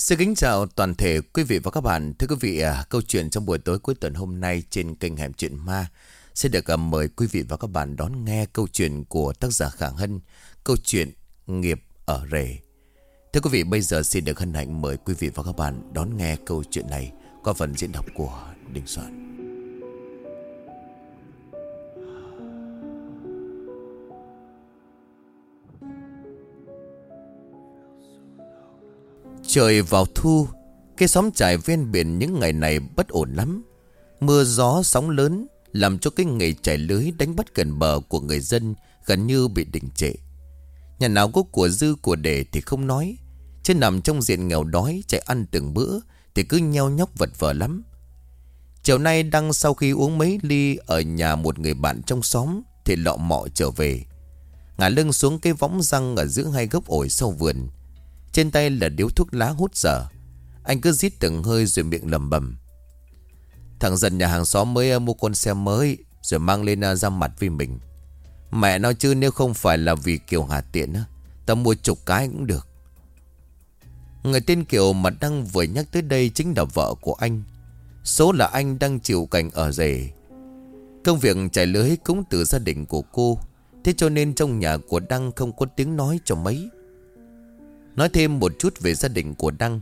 Xin kính chào toàn thể quý vị và các bạn. Thưa quý vị, à, câu chuyện trong buổi tối cuối tuần hôm nay trên kênh Hẻm Chuyện Ma sẽ được à, mời quý vị và các bạn đón nghe câu chuyện của tác giả Khả Hân, câu chuyện Nghiệp ở Rể. Thưa quý vị, bây giờ xin được hân hạnh mời quý vị và các bạn đón nghe câu chuyện này qua phần diễn đọc của Đình Soạn. Trời vào thu, Cái xóm trải ven biển những ngày này bất ổn lắm. Mưa gió sóng lớn Làm cho cái nghề trải lưới đánh bắt gần bờ của người dân Gần như bị đình trệ. Nhà nào có của dư của để thì không nói. Chứ nằm trong diện nghèo đói, Chạy ăn từng bữa Thì cứ nheo nhóc vật vờ lắm. Chiều nay Đăng sau khi uống mấy ly Ở nhà một người bạn trong xóm Thì lọ mọ trở về. Ngả lưng xuống cái võng răng Ở giữa hai gốc ổi sau vườn trên tay là điếu thuốc lá hút dở. Anh cứ rít từng hơi rồi miệng lầm bầm Thằng dần nhà hàng xóm mới ờ, mua con xe mới, Rồi mang lên ờ, ra mặt với mình. Mẹ nói chứ nếu không phải là vì Kiều Hà tiện ờ, Tao mua chục cái cũng được. Người tên Kiều mà đang vừa nhắc tới đây Chính là vợ của anh. Số là anh đang chịu cảnh ở rể. Công việc chạy lưới cũng từ gia đình của cô. Thế cho nên trong nhà của Đăng không có tiếng nói cho mấy. Nói thêm một chút về gia đình của Đăng.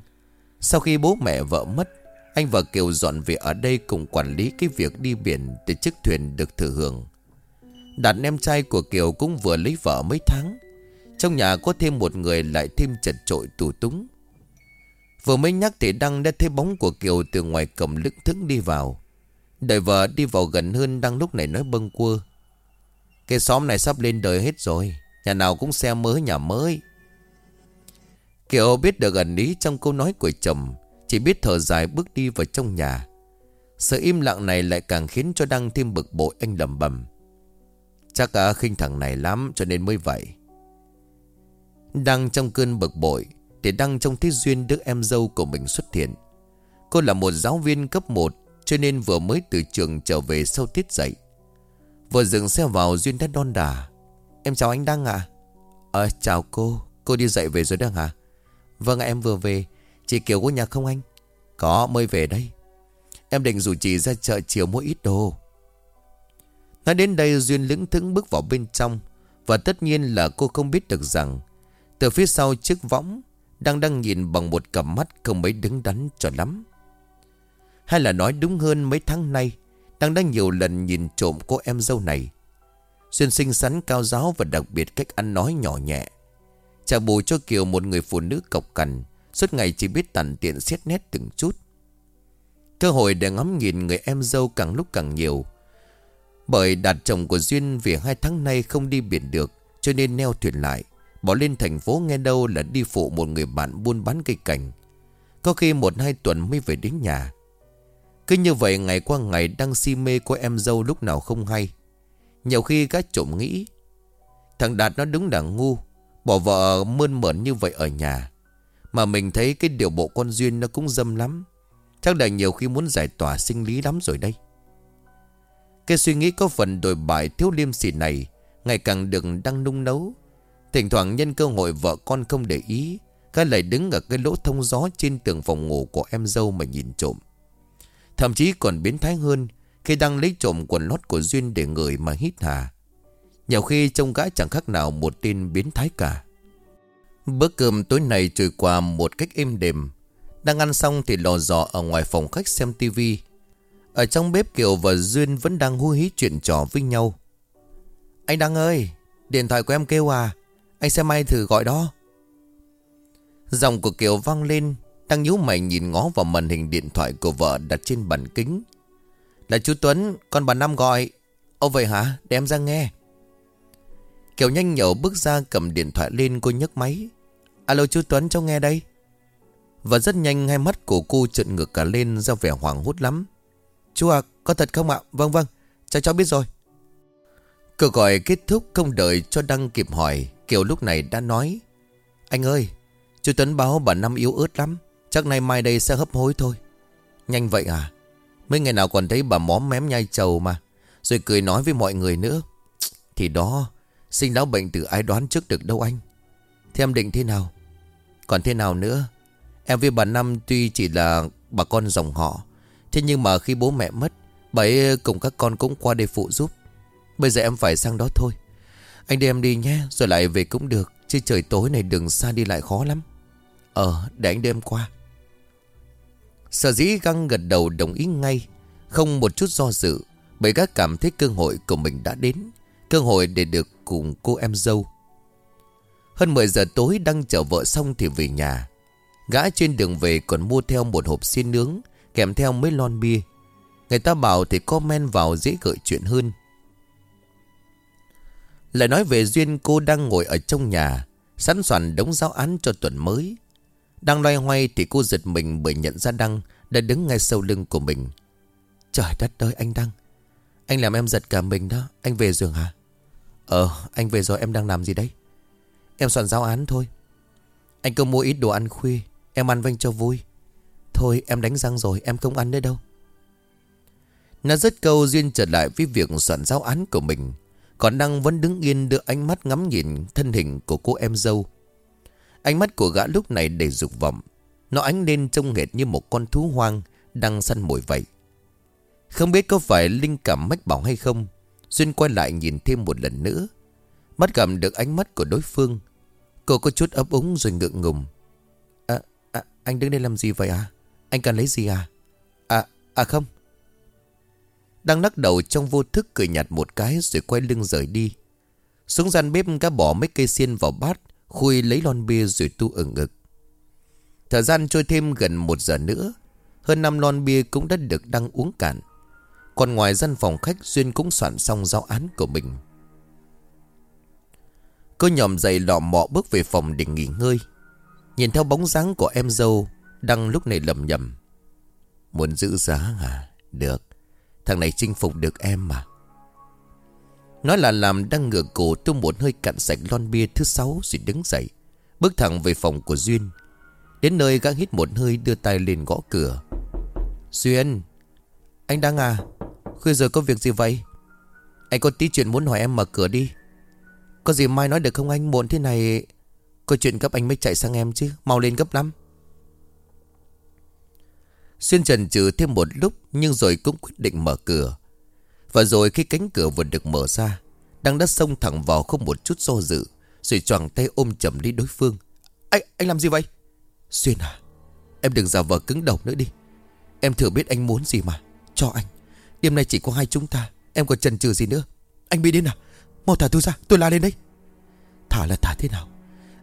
Sau khi bố mẹ vợ mất, Anh và Kiều dọn về ở đây cùng quản lý cái việc đi biển Để chiếc thuyền được thừa hưởng. Đạt em trai của Kiều cũng vừa lấy vợ mấy tháng. Trong nhà có thêm một người lại thêm chật trội tù túng. Vừa mới nhắc thì Đăng đã thấy bóng của Kiều từ ngoài cầm lững thững đi vào. Đợi vợ đi vào gần hơn, Đăng lúc này nói bâng quơ. Cái xóm này sắp lên đời hết rồi, Nhà nào cũng xe mới, nhà mới. Kiều biết được ẩn ý trong câu nói của chồng Chỉ biết thở dài bước đi vào trong nhà. Sự im lặng này lại càng khiến cho Đăng thêm bực bội anh lầm bầm Chắc à, khinh thằng này lắm cho nên mới vậy. Đăng trong cơn bực bội Để Đăng trong thế duyên đứa em dâu của mình xuất hiện. Cô là một giáo viên cấp 1 Cho nên vừa mới từ trường trở về sau tiết dạy. Vừa dừng xe vào Duyên đã đon đà. Em chào anh Đăng ạ. Ờ chào cô Cô đi dạy về rồi Đăng hả Vâng em vừa về. Chị Kiều có nhà không anh? Có, mới về đây. Em định rủ chị ra chợ chiều mua ít đồ. Nói đến đây, Duyên lững thững bước vào bên trong. Và tất nhiên là cô không biết được rằng, Từ phía sau chiếc võng Đang đang nhìn bằng một cặp mắt không mấy đứng đắn cho lắm. Hay là nói đúng hơn, mấy tháng nay, Đang đang nhiều lần nhìn trộm cô em dâu này. Duyên xinh xắn, cao giáo và đặc biệt cách ăn nói nhỏ nhẹ. Trả bù cho Kiều một người phụ nữ cọc cằn, Suốt ngày chỉ biết tàn tiện xét nét từng chút. Cơ hội để ngắm nhìn người em dâu càng lúc càng nhiều. Bởi đạt chồng của Duyên vì hai tháng nay không đi biển được, Cho nên neo thuyền lại, Bỏ lên thành phố nghe đâu là đi phụ một người bạn buôn bán cây cảnh. Có khi một hai tuần mới về đến nhà. Cứ như vậy ngày qua ngày đang si mê của em dâu lúc nào không hay. Nhiều khi các trộm nghĩ, Thằng Đạt nó đúng là ngu Bỏ vợ mơn mởn như vậy ở nhà, Mà mình thấy cái điều bộ con Duyên nó cũng dâm lắm. Chắc là nhiều khi muốn giải tỏa sinh lý lắm rồi đây Cái suy nghĩ có phần đổi bại thiếu liêm sỉ này Ngày càng được đang nung nấu. Thỉnh thoảng nhân cơ hội vợ con không để ý, Cái lại đứng ở cái lỗ thông gió trên tường phòng ngủ của em dâu mà nhìn trộm. Thậm chí còn biến thái hơn Khi đang lấy trộm quần lót của Duyên để ngửi mà hít hà nhiều khi trông gã chẳng khác nào một tin biến thái cả. Bữa cơm tối nay trôi qua một cách êm đềm. Đang ăn xong thì lò dò ở ngoài phòng khách xem tivi Ở trong bếp Kiều và Duyên vẫn đang hú hí chuyện trò với nhau. Anh Đăng ơi, Điện thoại của em kêu à. Anh xem ai thử gọi đó. Giọng của Kiều vang lên, Đang nhíu mày nhìn ngó vào màn hình điện thoại của vợ đặt trên bàn kính. Là chú Tuấn, Con bà Năm gọi. Ô vậy hả? Để em ra nghe. Kiều nhanh nhậu bước ra cầm điện thoại lên, cô nhấc máy. Alo chú Tuấn, cháu nghe đây. Và rất nhanh, hai mắt của cô trợn ngược cả lên, ra vẻ hoảng hốt lắm. Chú à có thật không ạ? Vâng vâng. Cháu cháu biết rồi. Cuộc gọi kết thúc không đợi cho Đăng kịp hỏi. Kiều lúc này đã nói, Anh ơi Chú Tuấn báo bà Năm yếu ớt lắm. Chắc nay mai đây sẽ hấp hối thôi. Nhanh vậy à? Mấy ngày nào còn thấy bà móm mém nhai trầu mà, Rồi cười nói với mọi người nữa. Thì đó Sinh lão bệnh từ ai đoán trước được đâu anh? Thế em định thế nào? Còn thế nào nữa? Em với bà Năm tuy chỉ là bà con dòng họ, Thế nhưng mà khi bố mẹ mất, Bà ấy cùng các con cũng qua đây phụ giúp. Bây giờ em phải sang đó thôi. Anh đưa em đi nhé, Rồi lại về cũng được, Chứ trời tối này đường xa đi lại khó lắm. Ờ để anh đưa em qua. Sở dĩ găng gật đầu đồng ý ngay, Không một chút do dự, Bởi các cảm thấy cơ hội của mình đã đến. Cơ hội để được cùng cô em dâu. Hơn 10 giờ tối đang chở vợ xong thì về nhà. Gã trên đường về còn mua theo một hộp xiên nướng, Kèm theo mấy lon bia. Người ta bảo thì comment vào dễ gợi chuyện hơn. Lại nói về Duyên cô đang ngồi ở trong nhà, Sẵn soạn đống giáo án cho tuần mới. Đang loay hoay thì cô giật mình bởi nhận ra Đăng Đã đứng ngay sau lưng của mình. Trời đất ơi, anh Đăng. Anh làm em giật cả mình đó. Anh về giường hả? Ờ anh về rồi em đang làm gì đấy? Em soạn giáo án thôi. Anh cứ mua ít đồ ăn khuya, Em ăn vanh cho vui. Thôi, em đánh răng rồi, em không ăn nữa đâu. Nó rất câu duyên trở lại với việc soạn giáo án của mình. Còn Đăng vẫn đứng yên đưa ánh mắt ngắm nhìn thân hình của cô em dâu. Ánh mắt của gã lúc này đầy dục vọng. Nó ánh lên trông nghệt như một con thú hoang Đang săn mồi vậy. Không biết có phải linh cảm mách bảo hay không Duyên quay lại nhìn thêm một lần nữa. Mắt gặp được ánh mắt của đối phương. Cô có chút ấp úng rồi ngượng ngùng. À, à anh đứng đây làm gì vậy à? Anh cần lấy gì à? À, à không. Đang lắc đầu trong vô thức cười nhạt một cái Rồi quay lưng rời đi. Xuống gian bếp cá bỏ mấy cây xiên vào bát Khui lấy lon bia rồi tu ở ngực. Thời gian trôi thêm gần một giờ nữa. Hơn năm lon bia cũng đã được đăng uống cạn. Còn ngoài gian phòng khách, Duyên cũng soạn xong giáo án của mình. Cô nhòm dậy lọ mọ bước về phòng để nghỉ ngơi. Nhìn theo bóng dáng của em dâu Đăng lúc này lầm nhầm. Muốn giữ giá à? Được. Thằng này chinh phục được em mà. Nói là làm đang ngửa cổ tôi một hơi cạn sạch lon bia thứ sáu rồi đứng dậy. Bước thẳng về phòng của Duyên. Đến nơi gã hít một hơi đưa tay lên gõ cửa. Duyên, Anh đang à? Khuya giờ có việc gì vậy? Anh có tí chuyện muốn hỏi em mở cửa đi. Có gì mai nói được không anh? Muộn thế này Có chuyện gấp anh mới chạy sang em chứ. Mau lên gấp lắm. Xuyên trần trừ thêm một lúc Nhưng rồi cũng quyết định mở cửa. Và rồi khi cánh cửa vừa được mở ra Đang đã xông thẳng vào không một chút do dự Rồi choàng tay ôm chầm lấy đối phương. Anh, anh làm gì vậy? Xuyên à Em đừng giả vờ cứng đầu nữa đi. Em thừa biết anh muốn gì mà. Cho anh. Đêm nay chỉ có hai chúng ta. Em còn chần chừ gì nữa? Anh bị đến à? Mau thả tôi ra, tôi la lên đấy. Thả là thả thế nào?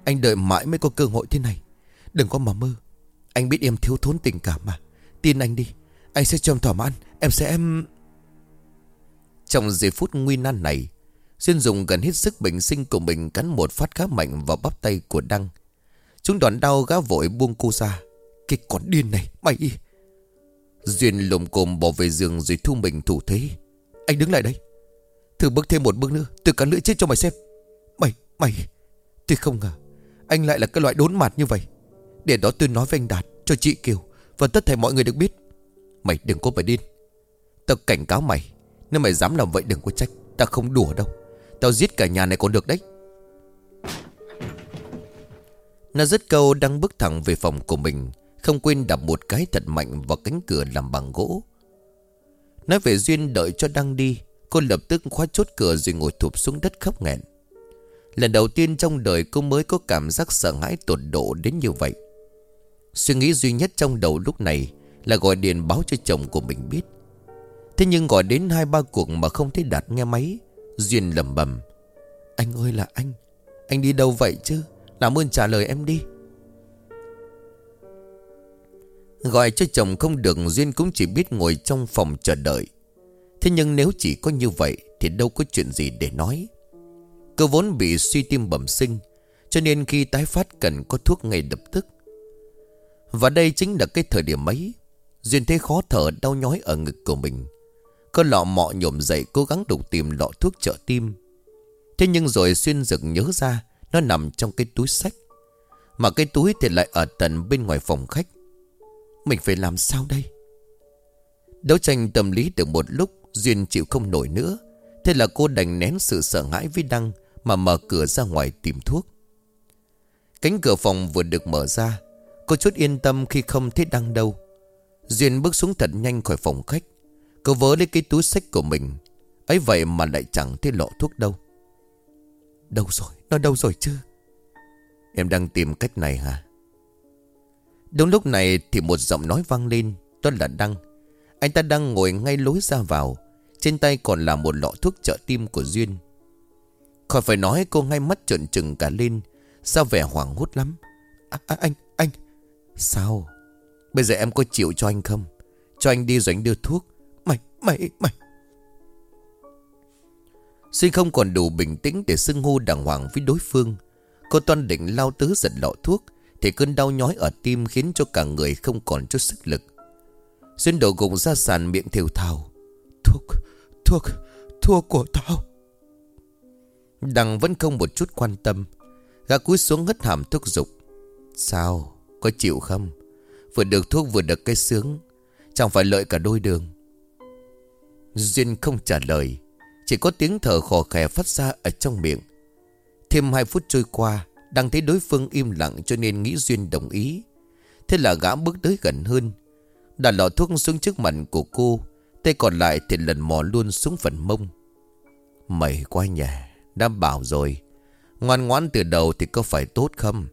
Anh đợi mãi mới có cơ hội thế này. Đừng có mà mơ. Anh biết em thiếu thốn tình cảm mà. Tin anh đi. Anh sẽ cho em thỏa mãn. Em sẽ em Trong giây phút nguy nan này, Xuyên dùng gần hết sức bình sinh của mình Cắn một phát khá mạnh vào bắp tay của Đăng. Chúng đòn đau gã vội buông cô ra. Cái con điên này, Mày! Duyên lồm cồm bỏ về giường rồi thu mình thủ thế. Anh đứng lại đây. Thử bước thêm một bước nữa Từ cắn lưỡi chết cho mày xem. Mày, mày. Tôi không ngờ Anh lại là cái loại đốn mặt như vậy. Để đó tôi nói với anh Đạt Cho chị Kiều Và tất thảy mọi người được biết. Mày đừng có phải điên. Tao cảnh cáo mày Nếu mày dám làm vậy đừng có trách Tao không đùa đâu. Tao giết cả nhà này còn được đấy. Nó dứt câu đang bước thẳng về phòng của mình. Không quên đập một cái thật mạnh vào cánh cửa làm bằng gỗ. Nói về Duyên đợi cho Đăng đi, Cô lập tức khóa chốt cửa rồi ngồi thụp xuống đất khóc nghẹn. Lần đầu tiên trong đời cô mới có cảm giác sợ hãi tột độ đến như vậy. Suy nghĩ duy nhất trong đầu lúc này Là gọi điện báo cho chồng của mình biết. Thế nhưng gọi đến hai ba cuộc mà không thấy Đạt nghe máy, Duyên lầm bầm Anh ơi là anh Anh đi đâu vậy chứ? Làm ơn trả lời em đi. Gọi cho chồng không được, Duyên cũng chỉ biết ngồi trong phòng chờ đợi. Thế nhưng nếu chỉ có như vậy Thì đâu có chuyện gì để nói. Cô vốn bị suy tim bẩm sinh, Cho nên khi tái phát cần có thuốc ngay lập tức. Và đây chính là cái thời điểm ấy, Duyên thấy khó thở, đau nhói ở ngực của mình. Cô lọ mọ nhổm dậy, cố gắng đục tìm lọ thuốc trợ tim. Thế nhưng rồi xuyên rực nhớ ra, Nó nằm trong cái túi sách. Mà cái túi thì lại ở tận bên ngoài phòng khách. Mình phải làm sao đây? Đấu tranh tâm lý được một lúc, Duyên chịu không nổi nữa. Thế là cô đành nén sự sợ hãi với Đăng Mà mở cửa ra ngoài tìm thuốc. Cánh cửa phòng vừa được mở ra, Cô chút yên tâm khi không thấy Đăng đâu. Duyên bước xuống thật nhanh khỏi phòng khách. Cô vớ lấy cái túi sách của mình. Ấy vậy mà lại chẳng thấy lọ thuốc đâu. Đâu rồi? Nó đâu rồi chứ? Em đang tìm cách này hả? Đúng lúc này thì một giọng nói vang lên Đó là Đăng. Anh ta đang ngồi ngay lối ra vào. Trên tay còn là một lọ thuốc trợ tim của Duyên. Khỏi phải nói cô ngay mắt trợn trừng cả lên Sao vẻ hoảng hốt lắm. À, à, Anh, anh. Sao? Bây giờ em có chịu cho anh không? Cho anh đi rồi anh đưa thuốc. Mày, mày, mày. Suy không còn đủ bình tĩnh để xưng hô đàng hoàng với đối phương. Cô toan định lao tứ giật lọ thuốc thì cơn đau nhói ở tim khiến cho cả người không còn chút sức lực. Xuyên đầu gục ra sàn miệng thều thào. Thuốc, thuốc, thuốc của tao. Đằng vẫn không một chút quan tâm. Gã cúi xuống hất hàm thuốc dục. Sao, có chịu không? Vừa được thuốc vừa được cái sướng. Chẳng phải lợi cả đôi đường. Duyên không trả lời. Chỉ có tiếng thở khò khè phát ra ở trong miệng. Thêm hai phút trôi qua đang thấy đối phương im lặng cho nên nghĩ Duyên đồng ý. Thế là gã bước tới gần hơn. Đặt lọ thuốc xuống trước mặt của cô, Tay còn lại thì lần mò luôn xuống phần mông. Mày quá nhà, Đã bảo rồi. Ngoan ngoãn từ đầu thì có phải tốt không?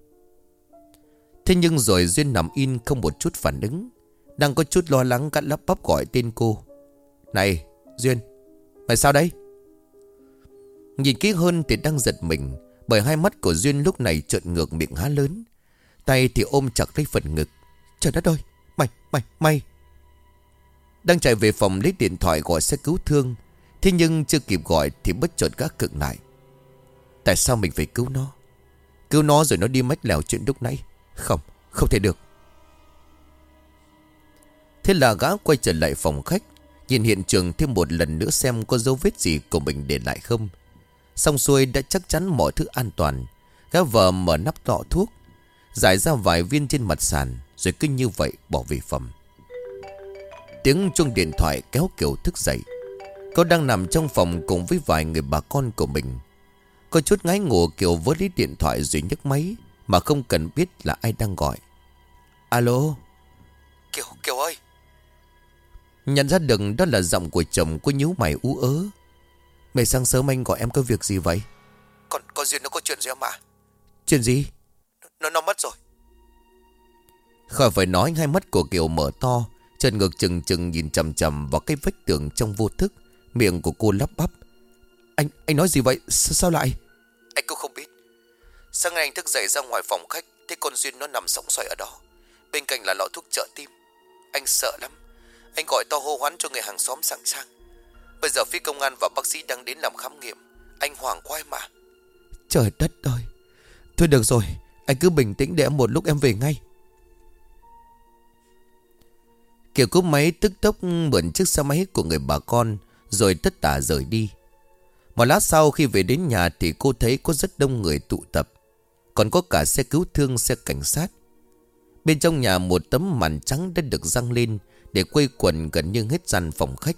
Thế nhưng rồi Duyên nằm in không một chút phản ứng. Đang có chút lo lắng cắt lắp bắp gọi tên cô. Này, Duyên, Mày sao đấy Nhìn kỹ hơn thì đang giật mình. Bởi hai mắt của Duyên lúc này trợn ngược miệng há lớn. Tay thì ôm chặt lấy phần ngực. Trời đất ơi, Mày mày mày. Đang chạy về phòng lấy điện thoại gọi xe cứu thương, Thế nhưng chưa kịp gọi Thì bất chợt gác cực lại. Tại sao mình phải cứu nó? Cứu nó rồi nó đi mách lèo chuyện lúc nãy. Không không thể được. Thế là gã quay trở lại phòng khách, Nhìn hiện trường thêm một lần nữa xem có dấu vết gì của mình để lại không. Xong xuôi đã chắc chắn mọi thứ an toàn. Gã vợ mở nắp lọ thuốc Giải ra vài viên trên mặt sàn Rồi cứ như vậy bỏ về phẩm Tiếng chuông điện thoại kéo Kiều thức dậy. Cô đang nằm trong phòng cùng với vài người bà con của mình. Có chút ngái ngủ Kiều với lấy điện thoại rồi nhấc máy Mà không cần biết là ai đang gọi. Alo? Kiều, Kiều ơi. Nhận ra được đó là giọng của chồng Cô nhíu mày ú ớ Mày sáng sớm anh gọi em có việc gì vậy? Còn có duyên nó có chuyện gì không ạ? Chuyện gì? Nó nó mất rồi. Khỏi phải nói hai mắt của Kiều mở to Chân ngực chừng chừng nhìn chầm chầm vào cái vách tường trong vô thức Miệng của cô lắp bắp. Anh anh nói gì vậy? S sao lại? Anh cũng không biết. Sáng ngày anh thức dậy ra ngoài phòng khách Thấy con Duyên nó nằm sóng xoay ở đó. Bên cạnh là lọ thuốc trợ tim. Anh sợ lắm. Anh gọi to hô hoán cho người hàng xóm sẵn sàng Bây giờ phía công an và bác sĩ đang đến làm khám nghiệm. Anh hoảng quay mà. Trời đất ơi. Thôi được rồi, Anh cứ bình tĩnh để một lúc em về ngay. Kiều cúp máy tức tốc mượn chiếc xe máy của người bà con, Rồi tất tả rời đi. Một lát sau khi về đến nhà Thì cô thấy có rất đông người tụ tập. Còn có cả xe cứu thương, xe cảnh sát. Bên trong nhà một tấm màn trắng đã được răng lên Để quây quần gần như hết dàn phòng khách.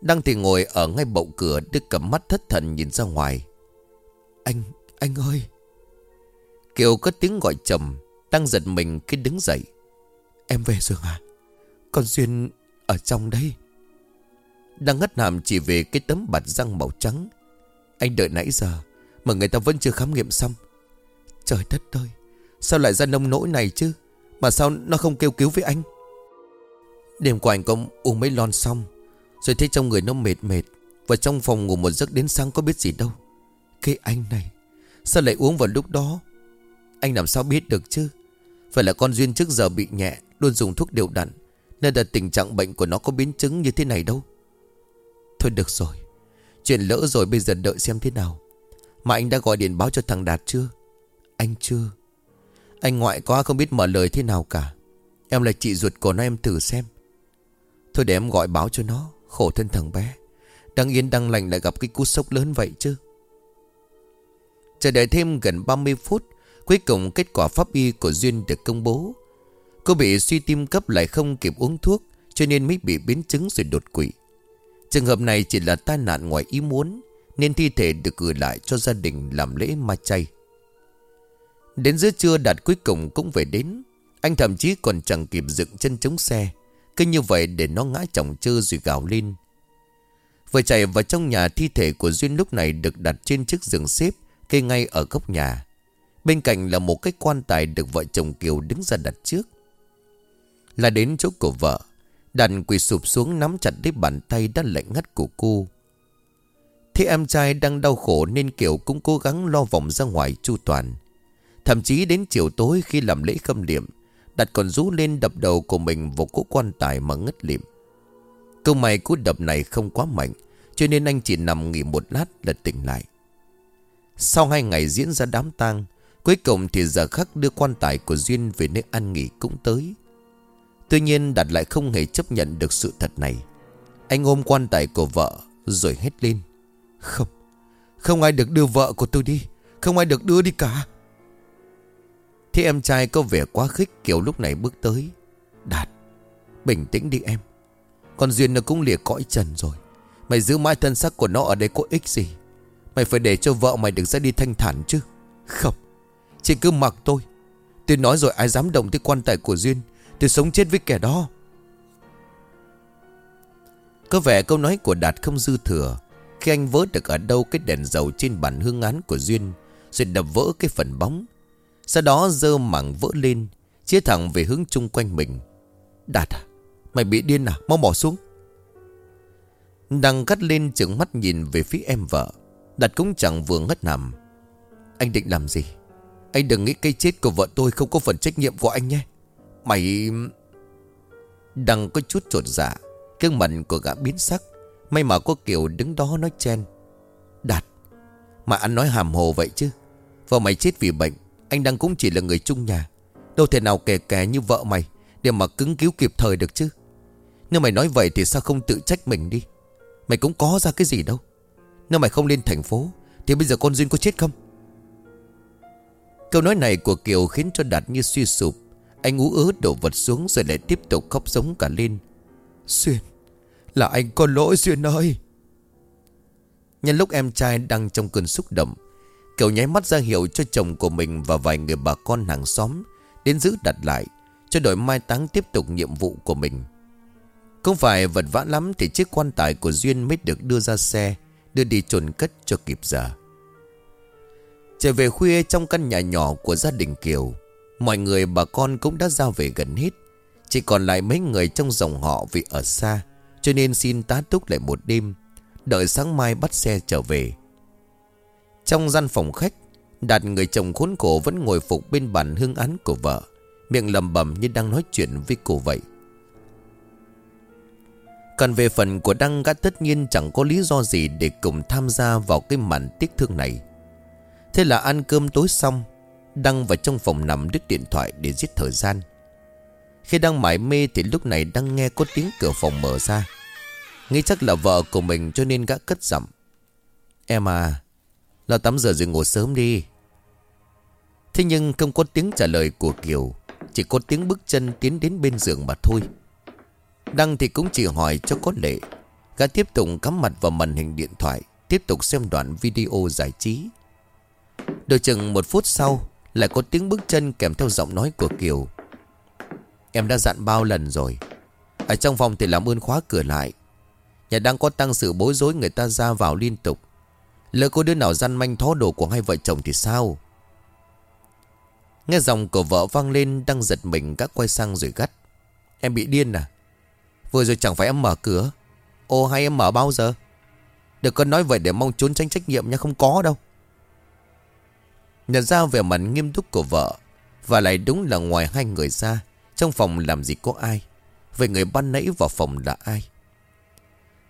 Đăng thì ngồi ở ngay bậu cửa đức cầm mắt thất thần nhìn ra ngoài. Anh, anh ơi. Kiều có tiếng gọi chồng Đang giật mình khi đứng dậy. Em về rồi à? Con Duyên ở trong đây. Đang ngất hàm chỉ về cái tấm bạt răng màu trắng. Anh đợi nãy giờ Mà người ta vẫn chưa khám nghiệm xong. Trời đất ơi Sao lại ra nông nỗi này chứ? Mà sao nó không kêu cứu với anh? Đêm qua anh có uống mấy lon xong rồi thấy trong người nó mệt mệt, Và trong phòng ngủ một giấc đến sáng có biết gì đâu. Cái anh này, Sao lại uống vào lúc đó? Anh làm sao biết được chứ? Phải là con Duyên trước giờ bị nhẹ, Luôn dùng thuốc đều đặn, Nên là tình trạng bệnh của nó có biến chứng như thế này đâu. Thôi được rồi, Chuyện lỡ rồi bây giờ đợi xem thế nào. Mà anh đã gọi điện báo cho thằng Đạt chưa? Anh chưa. Anh ngoại quá không biết mở lời thế nào cả. Em là chị ruột của nó, em thử xem. Thôi để em gọi báo cho nó. Khổ thân thằng bé. Đang yên đang lành lại gặp cái cú sốc lớn vậy chứ. Chờ đợi thêm gần 30 phút, Cuối cùng kết quả pháp y của Duyên được công bố. Cô bị suy tim cấp lại không kịp uống thuốc, Cho nên mới bị biến chứng rồi đột quỵ. Trường hợp này chỉ là tai nạn ngoài ý muốn, Nên thi thể được gửi lại cho gia đình làm lễ ma chay. Đến giữa trưa, đạt cuối cùng cũng về đến. Anh thậm chí còn chẳng kịp dựng chân chống xe. Cứ như vậy để nó ngã chồng chơ rồi gào lên. Vừa chạy vào trong nhà, thi thể của Duyên lúc này được đặt trên chiếc giường xếp, kê ngay ở góc nhà. Bên cạnh là một cái quan tài được vợ chồng Kiều đứng ra đặt trước. Là đến chỗ của vợ, Đàn quỳ sụp xuống nắm chặt lấy bàn tay đã lạnh ngắt của cô. Thế em trai đang đau khổ nên Kiều cũng cố gắng lo vòng ra ngoài chu toàn. Thậm chí đến chiều tối khi làm lễ khâm liệm Đặt còn rú lên đập đầu của mình vào cỗ quan tài mà ngất lịm. Câu may cú đập này không quá mạnh, Cho nên anh chỉ nằm nghỉ một lát là tỉnh lại. Sau hai ngày diễn ra đám tang, Cuối cùng thì giờ khắc đưa quan tài của Duyên về nơi ăn nghỉ cũng tới. Tuy nhiên, Đạt lại không hề chấp nhận được sự thật này. Anh ôm quan tài của vợ, Rồi hét lên. Không Không ai được đưa vợ của tôi đi, Không ai được đưa đi cả. Thế em trai có vẻ quá khích Kiểu lúc này bước tới. Đạt, Bình tĩnh đi em. Con Duyên nó cũng lìa cõi trần rồi. Mày giữ mãi thân xác của nó ở đây có ích gì? Mày phải để cho vợ mày được ra đi thanh thản chứ. Không, Chị cứ mặc tôi. Tôi nói rồi ai dám động tới quan tài của Duyên Tôi sống chết với kẻ đó. Có vẻ câu nói của Đạt không dư thừa. Khi anh vớ được ở đâu cái đèn dầu trên bàn hương án của Duyên, Rồi đập vỡ cái phần bóng sau đó dơ mảng vỡ lên, Chia thẳng về hướng chung quanh mình. Đạt à Mày bị điên à Mau bỏ xuống. Đằng gắt lên trừng mắt nhìn về phía em vợ. Đạt cũng chẳng vừa ngất nằm. Anh định làm gì? Anh đừng nghĩ cây chết của vợ tôi không có phần trách nhiệm của anh nhé. Mày... Đằng có chút trột dạ Cương mặt của gã biến sắc, May mà có kiểu đứng đó nói chen. Đạt, Mà anh nói hàm hồ vậy chứ? Vợ mày chết vì bệnh anh đang cũng chỉ là người chung nhà. Đâu thể nào kè kè như vợ mày Để mà cứng cứu kịp thời được chứ? Nếu mày nói vậy thì sao không tự trách mình đi? Mày cũng có ra cái gì đâu. Nếu mày không lên thành phố, Thì bây giờ con Duyên có chết không? Câu nói này của Kiều khiến cho Đạt như suy sụp. Anh ú ớ đổ vật xuống rồi lại tiếp tục khóc giống cả lên. Duyên Là anh có lỗi Duyên ơi. Nhân lúc em trai đang trong cơn xúc động Kiều nháy mắt ra hiệu cho chồng của mình Và vài người bà con hàng xóm Đến giữ đặt lại, Cho đội mai táng tiếp tục nhiệm vụ của mình. Không phải vật vã lắm Thì chiếc quan tài của Duyên mới được đưa ra xe, Đưa đi chôn cất cho kịp giờ. Trở về khuya trong căn nhà nhỏ của gia đình Kiều, Mọi người bà con cũng đã ra về gần hết. Chỉ còn lại mấy người trong dòng họ vì ở xa, Cho nên xin tá túc lại một đêm, Đợi sáng mai bắt xe trở về. Trong gian phòng khách Đạt người chồng khốn khổ vẫn ngồi phục bên bàn hương án của vợ, Miệng lầm bầm như đang nói chuyện với cô vậy. Còn về phần của Đăng gã tất nhiên chẳng có lý do gì để cùng tham gia vào cái màn tiếc thương này. Thế là ăn cơm tối xong, Đăng vào trong phòng nằm đứt điện thoại để giết thời gian. Khi đang mải mê thì lúc này đang nghe có tiếng cửa phòng mở ra. Nghĩ chắc là vợ của mình cho nên gã cất giọng. Em à Lo tắm giờ rồi ngủ sớm đi. Thế nhưng không có tiếng trả lời của Kiều, Chỉ có tiếng bước chân tiến đến bên giường mà thôi. Đăng thì cũng chỉ hỏi cho có lệ. Gã tiếp tục cắm mặt vào màn hình điện thoại, Tiếp tục xem đoạn video giải trí. Được chừng một phút sau, Lại có tiếng bước chân kèm theo giọng nói của Kiều. Em đã dặn bao lần rồi. Ở trong phòng thì làm ơn khóa cửa lại. Nhà đang có tăng sự bối rối người ta ra vào liên tục. Lỡ có đứa nào gian manh thó đồ của hai vợ chồng thì sao? Nghe dòng của vợ vang lên Đang giật mình các quay sang rồi gắt. Em bị điên à? Vừa rồi chẳng phải em mở cửa. Ô, hay em mở bao giờ? Đừng có nói vậy để mong trốn tránh trách nhiệm nha, Không có đâu. Nhận ra vẻ mặt nghiêm túc của vợ, Và lại đúng là ngoài hai người ra, Trong phòng làm gì có ai. Vậy người ban nãy vào phòng là ai?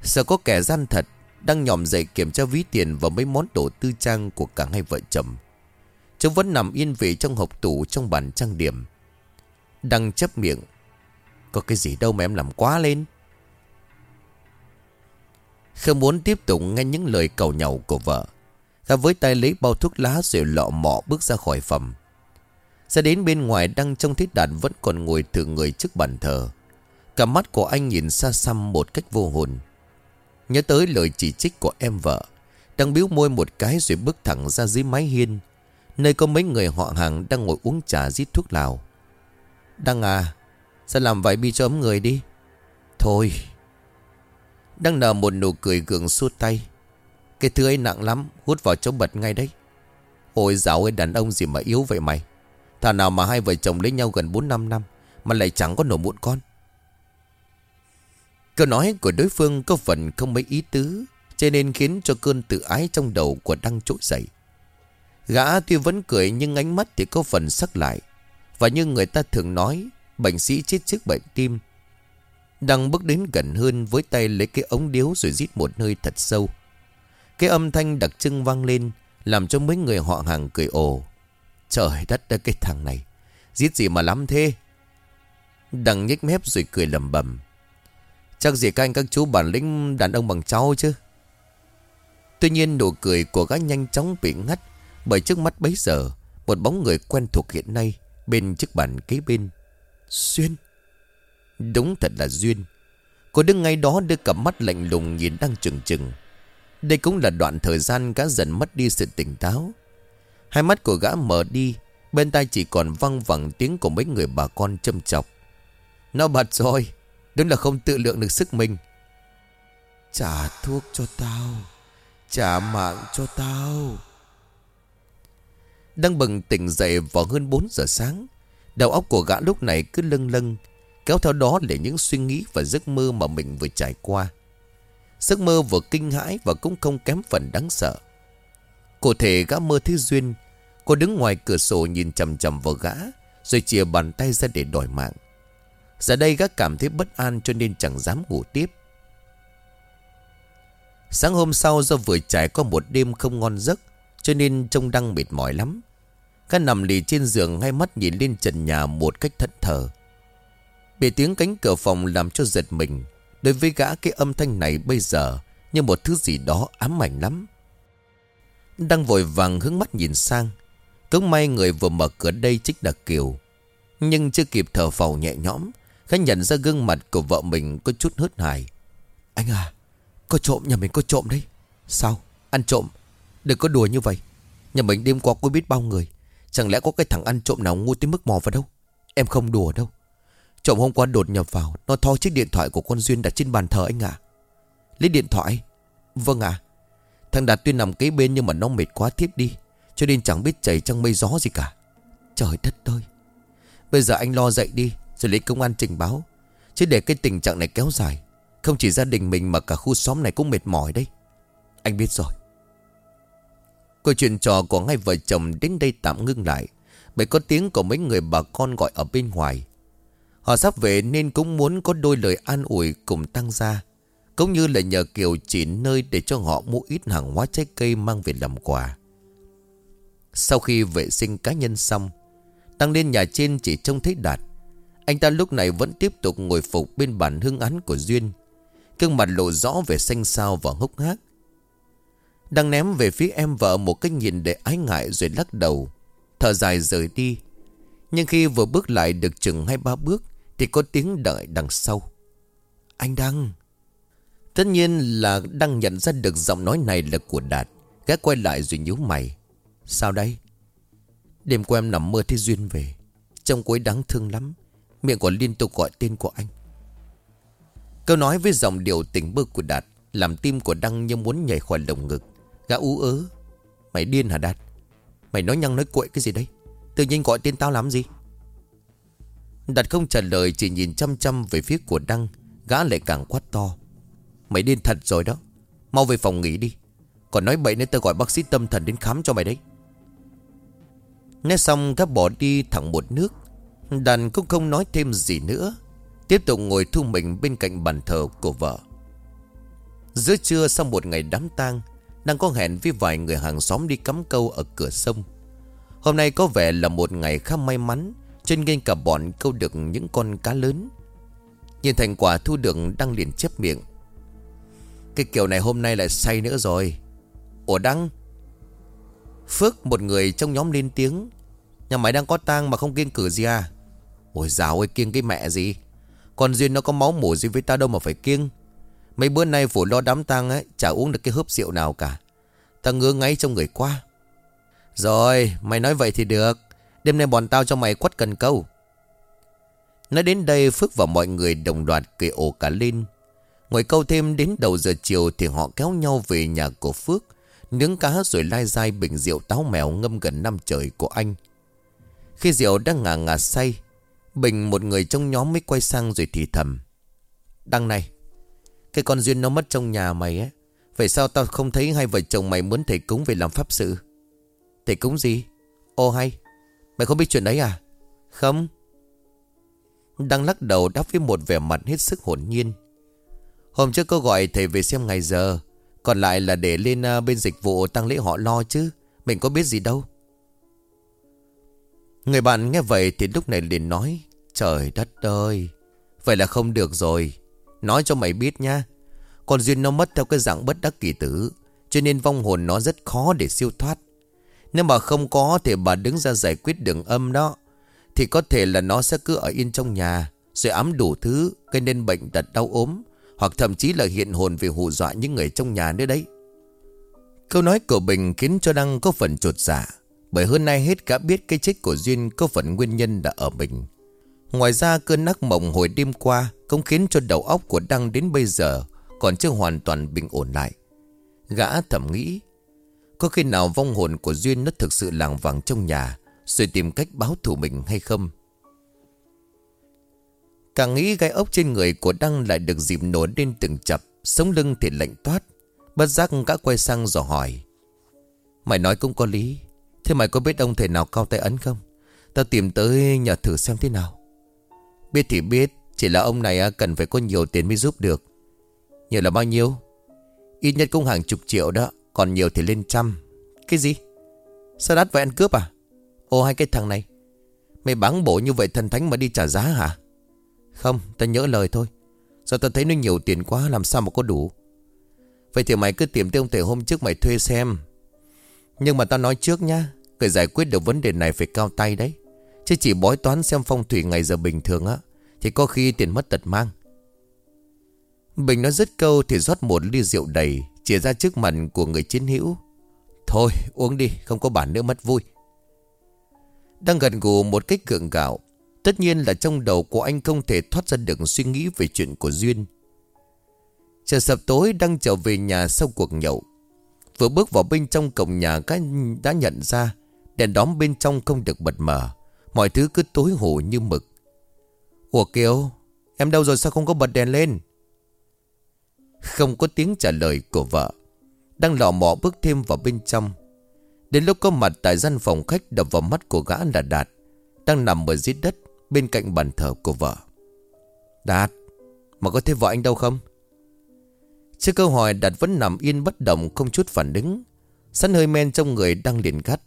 Sợ có kẻ gian thật đang nhòm dậy kiểm tra ví tiền Và mấy món đồ tư trang của cả hai vợ chồng. Chúng vẫn nằm yên vị trong hộp tủ Trong bàn trang điểm. Đang chấp miệng, Có cái gì đâu mà em làm quá lên. Không muốn tiếp tục nghe những lời cầu nhau của vợ. Gã với tay lấy bao thuốc lá rồi lọ mọ bước ra khỏi phòng. Ra đến bên ngoài đang trong thiết đàn vẫn còn ngồi thử người trước bàn thờ. Cả mắt của anh nhìn xa xăm một cách vô hồn. Nhớ tới lời chỉ trích của em vợ Đang biếu môi một cái rồi bước thẳng ra dưới mái hiên. Nơi có mấy người họ hàng đang ngồi uống trà giết thuốc lào. Đăng à Sao làm vậy? Bi cho ấm người đi. Thôi. Đăng nở một nụ cười gượng suốt tay. Cái thứ ấy nặng lắm, Hút vào chỗ bật ngay đấy. Ôi dạo ơi, đàn ông gì mà yếu vậy mày? Thà nào mà hai vợ chồng lấy nhau gần 4-5 năm Mà lại chẳng có nổ muộn con. Câu nói của đối phương có phần không mấy ý tứ, Cho nên khiến cho cơn tự ái trong đầu của Đăng trỗi dậy. Gã tuy vẫn cười nhưng ánh mắt thì có phần sắc lại. Và như người ta thường nói, Bệnh sĩ chết trước bệnh tim. Đăng bước đến gần hơn với tay lấy cái ống điếu rồi rít một hơi thật sâu. Cái âm thanh đặc trưng vang lên, Làm cho mấy người họ hàng cười ồ. Trời đất ơi, cái thằng này, Giết gì mà lắm thế? Đăng nhếch mép rồi cười lầm bầm Chắc gì các anh, các chú bản lĩnh đàn ông bằng cháu chứ. Tuy nhiên nụ cười của gã nhanh chóng bị ngắt, Bởi trước mắt bấy giờ, Một bóng người quen thuộc hiện nay Bên chiếc bàn kế bên. Xuyên. Đúng thật là Duyên. Cô đứng ngay đó đưa cặp mắt lạnh lùng nhìn đang trừng trừng Đây cũng là đoạn thời gian gã dần mất đi sự tỉnh táo. Hai mắt của gã mở đi, Bên tai chỉ còn văng vẳng tiếng của mấy người bà con châm chọc. Nó bật rồi. Đúng là không tự lượng được sức mình. Trả thuốc cho tao. Trả mạng cho tao. Đang bừng tỉnh dậy vào hơn 4 giờ sáng, Đầu óc của gã lúc này cứ lâng lâng, Kéo theo đó là những suy nghĩ và giấc mơ mà mình vừa trải qua. Giấc mơ vừa kinh hãi và cũng không kém phần đáng sợ. Cụ thể gã mơ thấy Duyên, Cô đứng ngoài cửa sổ nhìn chầm chầm vào gã, Rồi chìa bàn tay ra để đòi mạng. Giờ đây gã cảm thấy bất an cho nên chẳng dám ngủ tiếp. Sáng hôm sau do vừa trải qua một đêm không ngon giấc, Cho nên trông đang mệt mỏi lắm. Gã nằm lì trên giường hai mắt nhìn lên trần nhà một cách thẫn thờ. Bị tiếng cánh cửa phòng làm cho giật mình. Đối với gã, cái âm thanh này bây giờ Như một thứ gì đó ám ảnh lắm. Đang vội vàng hướng mắt nhìn sang Cứ may người vừa mở cửa đây chính là Kiều, Nhưng chưa kịp thở phào nhẹ nhõm. Khá nhận ra gương mặt của vợ mình có chút hớt hải. Anh à Có trộm nhà mình có trộm đấy. Sao? Ăn trộm? Đừng có đùa như vậy. Nhà mình đêm qua có biết bao người. Chẳng lẽ có cái thằng ăn trộm nào ngu tới mức mò vào đâu? Em không đùa đâu. Trộm hôm qua đột nhập vào, Nó thoi chiếc điện thoại của con Duyên đặt trên bàn thờ anh ạ Lấy điện thoại. Vâng ạ Thằng Đạt tuy nằm kế bên nhưng mà nó mệt quá thiếp đi, Cho nên chẳng biết chảy trong mây gió gì cả. Trời đất ơi. Bây giờ anh lo dậy đi. Rồi lấy công an trình báo. Chứ để cái tình trạng này kéo dài, Không chỉ gia đình mình mà cả khu xóm này cũng mệt mỏi đấy. Anh biết rồi. Câu chuyện trò của hai vợ chồng đến đây tạm ngưng lại, Bởi có tiếng của mấy người bà con gọi ở bên ngoài. Họ sắp về nên cũng muốn có đôi lời an ủi cùng tăng gia, Cũng như là nhờ Kiều chỉ nơi để cho họ mua ít hàng hóa trái cây mang về làm quà. Sau khi vệ sinh cá nhân xong, Tăng lên nhà trên chỉ trông thấy Đạt. Anh ta lúc này vẫn tiếp tục ngồi phục bên bàn hương án của Duyên. Cương mặt lộ rõ về xanh xao và hốc hác. Đang ném về phía em vợ một cái nhìn để ái ngại rồi lắc đầu. Thở dài rời đi. Nhưng khi vừa bước lại được chừng hai ba bước, Thì có tiếng đợi đằng sau. Anh Đăng. Tất nhiên là Đăng nhận ra được giọng nói này là của Đạt. Gã quay lại rồi nhíu mày. Sao đây? Đêm qua em nằm mơ thấy Duyên về. Trông cô ấy đáng thương lắm. Miệng còn liên tục gọi tên của anh. Câu nói với giọng điệu tỉnh bơ của Đạt Làm tim của Đăng như muốn nhảy khỏi lồng ngực. Gã ú ớ, Mày điên hả Đạt? Mày nói nhăng nói cuội cái gì đây Tự nhiên gọi tên tao làm gì? Đạt không trả lời, chỉ nhìn chăm chăm về phía của Đăng. Gã lại càng quát to, Mày điên thật rồi đó. Mau về phòng nghỉ đi. Còn nói bậy nên tao gọi bác sĩ tâm thần đến khám cho mày đấy. Nghe xong, gã bỏ đi thẳng một nước. Đàn cũng không nói thêm gì nữa. Tiếp tục ngồi thu mình bên cạnh bàn thờ của vợ. Giữa trưa sau một ngày đám tang, Đang có hẹn với vài người hàng xóm đi cắm câu ở cửa sông. Hôm nay có vẻ là một ngày khá may mắn, Trên nên cả bọn câu được những con cá lớn. Nhìn thành quả thu được đang liền chép miệng. Cái kiểu này hôm nay lại say nữa rồi. Ủa Đăng? Phước, một người trong nhóm lên tiếng. Nhà máy đang có tang mà không kiên cử gì à? Ôi dào ơi, kiêng cái mẹ gì? Còn Duyên nó có máu mủ gì với ta đâu mà phải kiêng. Mấy bữa nay phủ lo đám tang ấy, Chả uống được cái hớp rượu nào cả. Ta ngứa ngay trong người qua Rồi, mày nói vậy thì được. Đêm nay bọn tao cho mày quất cần câu. Nói đến đây, Phước và mọi người đồng loạt cười ồ cả lên. Ngồi câu thêm đến đầu giờ chiều Thì họ kéo nhau về nhà của Phước, Nướng cá rồi lai dai bình rượu táo mèo ngâm gần năm trời của anh. Khi rượu đang ngả ngả say Bình một người trong nhóm mới quay sang rồi thì thầm. Đăng này, Cái con Duyên nó mất trong nhà mày ấy. Vậy sao tao không thấy hai vợ chồng mày muốn thầy cúng về làm pháp sự? Thầy cúng gì? Ô hay, Mày không biết chuyện đấy à? Không. Đăng lắc đầu đáp với một vẻ mặt hết sức hồn nhiên. Hôm trước cô gọi thầy về xem ngày giờ, Còn lại là để lên à, bên dịch vụ tăng lễ họ lo chứ. Mình có biết gì đâu. Người bạn nghe vậy thì lúc này liền nói, Trời đất ơi, Vậy là không được rồi. Nói cho mày biết nha Con Duyên nó mất theo cái dạng bất đắc kỳ tử, Cho nên vong hồn nó rất khó để siêu thoát. Nếu mà không có thì bà đứng ra giải quyết đường âm đó, Thì có thể là nó sẽ cứ ở yên trong nhà, Rồi ám đủ thứ Gây nên bệnh tật đau ốm, Hoặc thậm chí là hiện hồn vì hù dọa những người trong nhà nữa đấy. Câu nói của Bình khiến cho Đăng có phần trột dạ. Bởi hơn nay hết cả biết cái chết của Duyên có phần nguyên nhân đã ở mình. Ngoài ra, cơn ác mộng hồi đêm qua Cũng khiến cho đầu óc của Đăng đến bây giờ Còn chưa hoàn toàn bình ổn lại. Gã thầm nghĩ, Có khi nào vong hồn của Duyên Nó thực sự làng vàng trong nhà, Rồi tìm cách báo thù mình hay không? Càng nghĩ gai ốc trên người của Đăng Lại được dịp nổ lên từng chập, Sống lưng thì lạnh toát. Bất giác gã quay sang dò hỏi, Mày nói cũng có lý. Thế mày có biết ông thầy nào cao tay ấn không? Tao tìm tới nhờ thử xem thế nào. Biết thì biết, Chỉ là ông này à, cần phải có nhiều tiền mới giúp được. Nhiều là bao nhiêu? Ít nhất cũng hàng chục triệu đó, Còn nhiều thì lên trăm. Cái gì? Sao đắt vậy ăn cướp à? Ô, hai cái thằng này. Mày bắn bổ như vậy thần thánh mà đi trả giá hả? Không, tao nhớ lời thôi. Sao tao thấy nó nhiều tiền quá, làm sao mà có đủ? Vậy thì mày cứ tìm tới ông thầy hôm trước mày thuê xem. Nhưng mà tao nói trước nhá. Người giải quyết được vấn đề này phải cao tay đấy. Chứ chỉ bói toán xem phong thủy ngày giờ bình thường á, Thì có khi tiền mất tật mang. Bình nói dứt câu thì rót một ly rượu đầy Chia ra trước mặt của người chiến hữu. Thôi, uống đi, không có bản nữa, mất vui. Đang gần gù một cách cường gạo, Tất nhiên là trong đầu của anh không thể thoát ra được suy nghĩ về chuyện của Duyên. Trời sập tối đang trở về nhà sau cuộc nhậu, Vừa bước vào bên trong cổng nhà cái đã nhận ra Đèn đóm bên trong không được bật mở. Mọi thứ cứ tối hổ như mực. Ủa Kiều, Em đâu rồi sao không có bật đèn lên? Không có tiếng trả lời của vợ. Đang lò mò bước thêm vào bên trong. Đến lúc có mặt tại gian phòng khách Đập vào mắt của gã là Đạt. Đang nằm ở dưới đất, Bên cạnh bàn thờ của vợ. Đạt, Mà có thấy vợ anh đâu không? Trước câu hỏi, Đạt vẫn nằm yên bất động, Không chút phản ứng. Sẵn hơi men trong người đang liền gắt.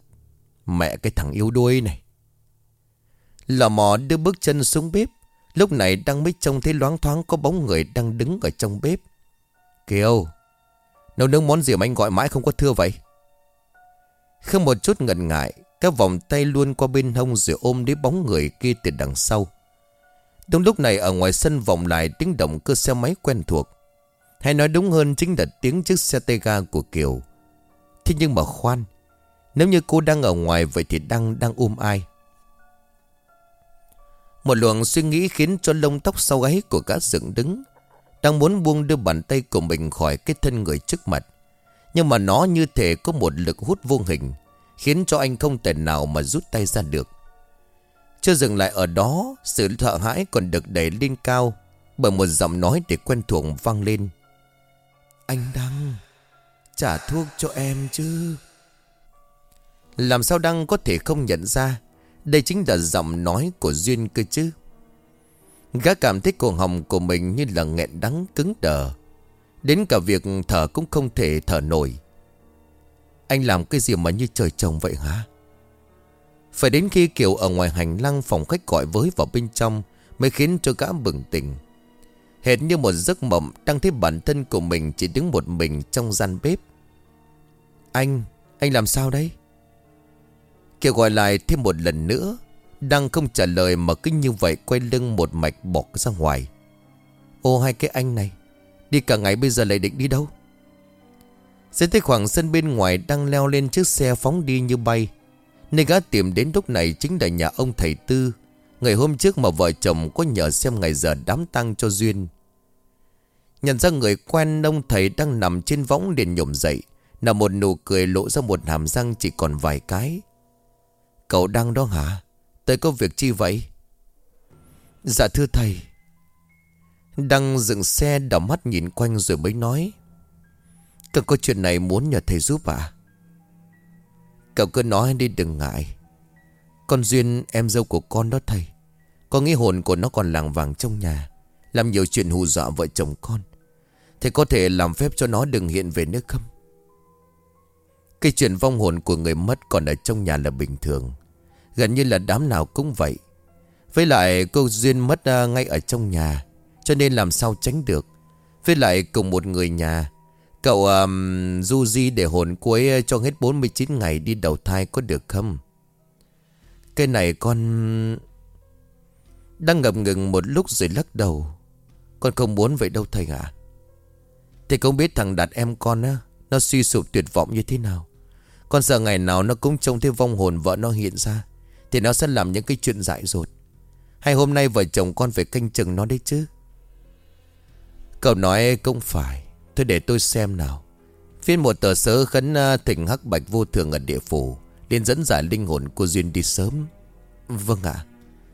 Mẹ cái thằng yêu đuôi này. Lò mò đưa bước chân xuống bếp. Lúc này đang mới trông thấy loáng thoáng Có bóng người đang đứng ở trong bếp. Kiều, Nấu nướng món gì mà anh gọi mãi không có thưa vậy? Không một chút ngần ngại Các vòng tay luôn qua bên hông Rồi ôm lấy bóng người kia từ đằng sau. Đúng lúc này ở ngoài sân vọng lại tiếng động cơ xe máy quen thuộc. Hay nói đúng hơn chính là tiếng chiếc xe tay ga của Kiều. Thế nhưng mà khoan nếu như cô đang ở ngoài Vậy thì đang đang ôm ai? Một luồng suy nghĩ khiến cho lông tóc sau gáy của gã dựng đứng. Đang muốn buông đưa bàn tay của mình khỏi cái thân người trước mặt. Nhưng mà nó như thể có một lực hút vô hình, Khiến cho anh không thể nào mà rút tay ra được. Chưa dừng lại ở đó, Sự thợ hãi còn được đẩy lên cao Bởi một giọng nói để quen thuộc vang lên. Anh Đăng, Trả thuốc cho em chứ. Làm sao Đăng có thể không nhận ra? Đây chính là giọng nói của Duyên cơ chứ. Gã cảm thấy cổ họng của mình như là nghẹn đắng cứng đờ. Đến cả việc thở cũng không thể thở nổi. Anh làm cái gì mà như trời trồng vậy hả? Phải đến khi Kiều ở ngoài hành lang phòng khách gọi với vào bên trong Mới khiến cho gã bừng tỉnh. Hệt như một giấc mộng Đang thấy bản thân của mình chỉ đứng một mình trong gian bếp. Anh, anh làm sao đấy? Kiều gọi lại thêm một lần nữa, Đang không trả lời mà cứ như vậy Quay lưng một mạch bỏ ra ngoài. Ô, hai cái anh này, Đi cả ngày bây giờ lại định đi đâu? Dưới tới khoảng sân bên ngoài Đang leo lên chiếc xe phóng đi như bay. Nơi gã tìm đến lúc này Chính là nhà ông thầy Tư. Ngày hôm trước mà vợ chồng có nhờ xem ngày giờ đám tang cho Duyên. Nhận ra người quen ông thầy đang nằm trên võng liền nhổm dậy Là một nụ cười lộ ra một hàm răng chỉ còn vài cái. Cậu đang đó hả? Tới có việc chi vậy? Dạ thưa thầy. Đăng dựng xe đảo mắt nhìn quanh rồi mới nói. Cần có chuyện này muốn nhờ thầy giúp à Cậu cứ nói đi, đừng ngại. Con Duyên, em dâu của con đó thầy. Có nghĩ hồn của nó còn làng vàng trong nhà. Làm nhiều chuyện hù dọa vợ chồng con. Thầy có thể làm phép cho nó đừng hiện về nước không? Cái chuyện vong hồn của người mất còn ở trong nhà là bình thường. Gần như là đám nào cũng vậy. Với lại cô Duyên mất à, ngay ở trong nhà Cho nên làm sao tránh được. Với lại cùng một người nhà Cậu um, du di để hồn cuối à, cho hết 49 ngày đi đầu thai có được không? Cái này con... Đang ngập ngừng một lúc rồi lắc đầu. Con không muốn vậy đâu thầy ạ. Thầy không biết thằng Đạt em con á Nó suy sụp tuyệt vọng như thế nào. Con sợ ngày nào nó cũng trông thấy vong hồn vợ nó hiện ra. Thì nó sẽ làm những cái chuyện dại dột. Hay hôm nay vợ chồng con phải canh chừng nó đấy chứ? Cậu nói cũng phải. Thôi để tôi xem nào. Phiên một tờ sớ khấn à, thỉnh hắc bạch vô thường ở địa phủ Đến dẫn giải linh hồn của Duyên đi sớm. Vâng ạ.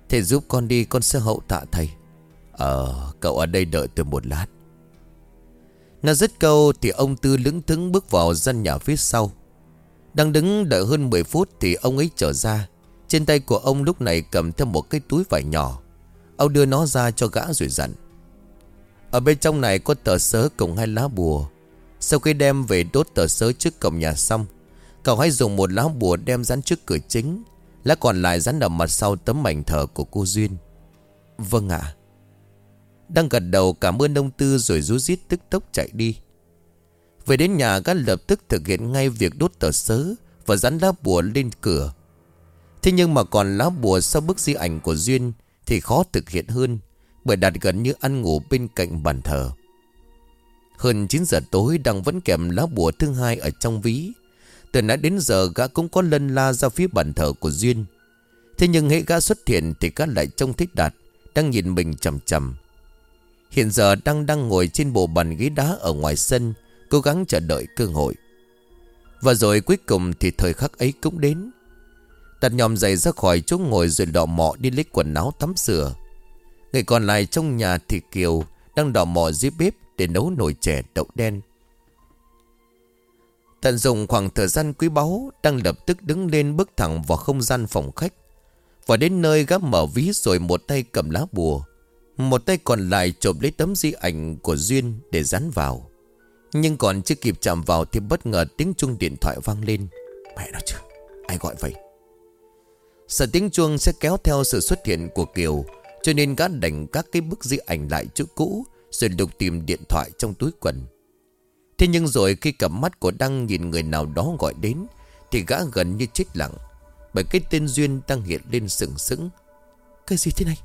Thầy giúp con đi, con sẽ hậu tạ thầy. Ờ cậu ở đây đợi tôi một lát. Nó dứt câu thì ông Tư lững thững bước vào gian nhà phía sau. Đang đứng đợi hơn 10 phút thì ông ấy trở ra. Trên tay của ông lúc này cầm theo một cái túi vải nhỏ. Ông đưa nó ra cho gã rồi dặn. Ở bên trong này có tờ sớ cùng hai lá bùa. Sau khi đem về đốt tờ sớ trước cổng nhà xong, Cậu hãy dùng một lá bùa đem dán trước cửa chính. Lá còn lại dán ở mặt sau tấm mảnh thờ của cô Duyên. Vâng ạ. Đang gật đầu cảm ơn ông Tư rồi rú rít tức tốc chạy đi. Về đến nhà, gã lập tức thực hiện ngay việc đốt tờ sớ Và dán lá bùa lên cửa. Thế nhưng mà còn lá bùa sau bức di ảnh của Duyên Thì khó thực hiện hơn, bởi đặt gần như ăn ngủ bên cạnh bàn thờ. Hơn 9 giờ tối đang vẫn kèm lá bùa thứ hai ở trong ví. Từ nãy đến giờ gã cũng có lân la ra phía bàn thờ của Duyên. Thế nhưng hệ gã xuất hiện thì gã lại trông thích Đạt, Đang nhìn mình chầm chầm Hiện giờ đang đang ngồi trên bộ bàn ghế đá ở ngoài sân, Cố gắng chờ đợi cơ hội. Và rồi cuối cùng thì thời khắc ấy cũng đến. Đặt nhòm giày ra khỏi chỗ ngồi rồi đỏ mọ đi lấy quần áo tắm rửa. Người còn lại trong nhà thì Kiều Đang đỏ mọ dưới bếp để nấu nồi chè đậu đen. Tận dụng khoảng thời gian quý báu Đang lập tức đứng lên bước thẳng vào không gian phòng khách. Và đến nơi gắp mở ví rồi một tay cầm lá bùa. Một tay còn lại chộp lấy tấm di ảnh của Duyên để dán vào. Nhưng còn chưa kịp chạm vào thì bất ngờ tiếng chuông điện thoại vang lên. Mẹ nó chứ, Ai gọi vậy? Sợ tiếng chuông sẽ kéo theo sự xuất hiện của Kiều, cho nên gã đành các cái bức di ảnh lại chỗ cũ, Rồi lục tìm điện thoại trong túi quần. Thế nhưng rồi khi cặp mắt của Đăng nhìn người nào đó gọi đến, Thì gã gần như chết lặng, Bởi cái tên Duyên đang hiện lên sừng sững. Cái gì thế này?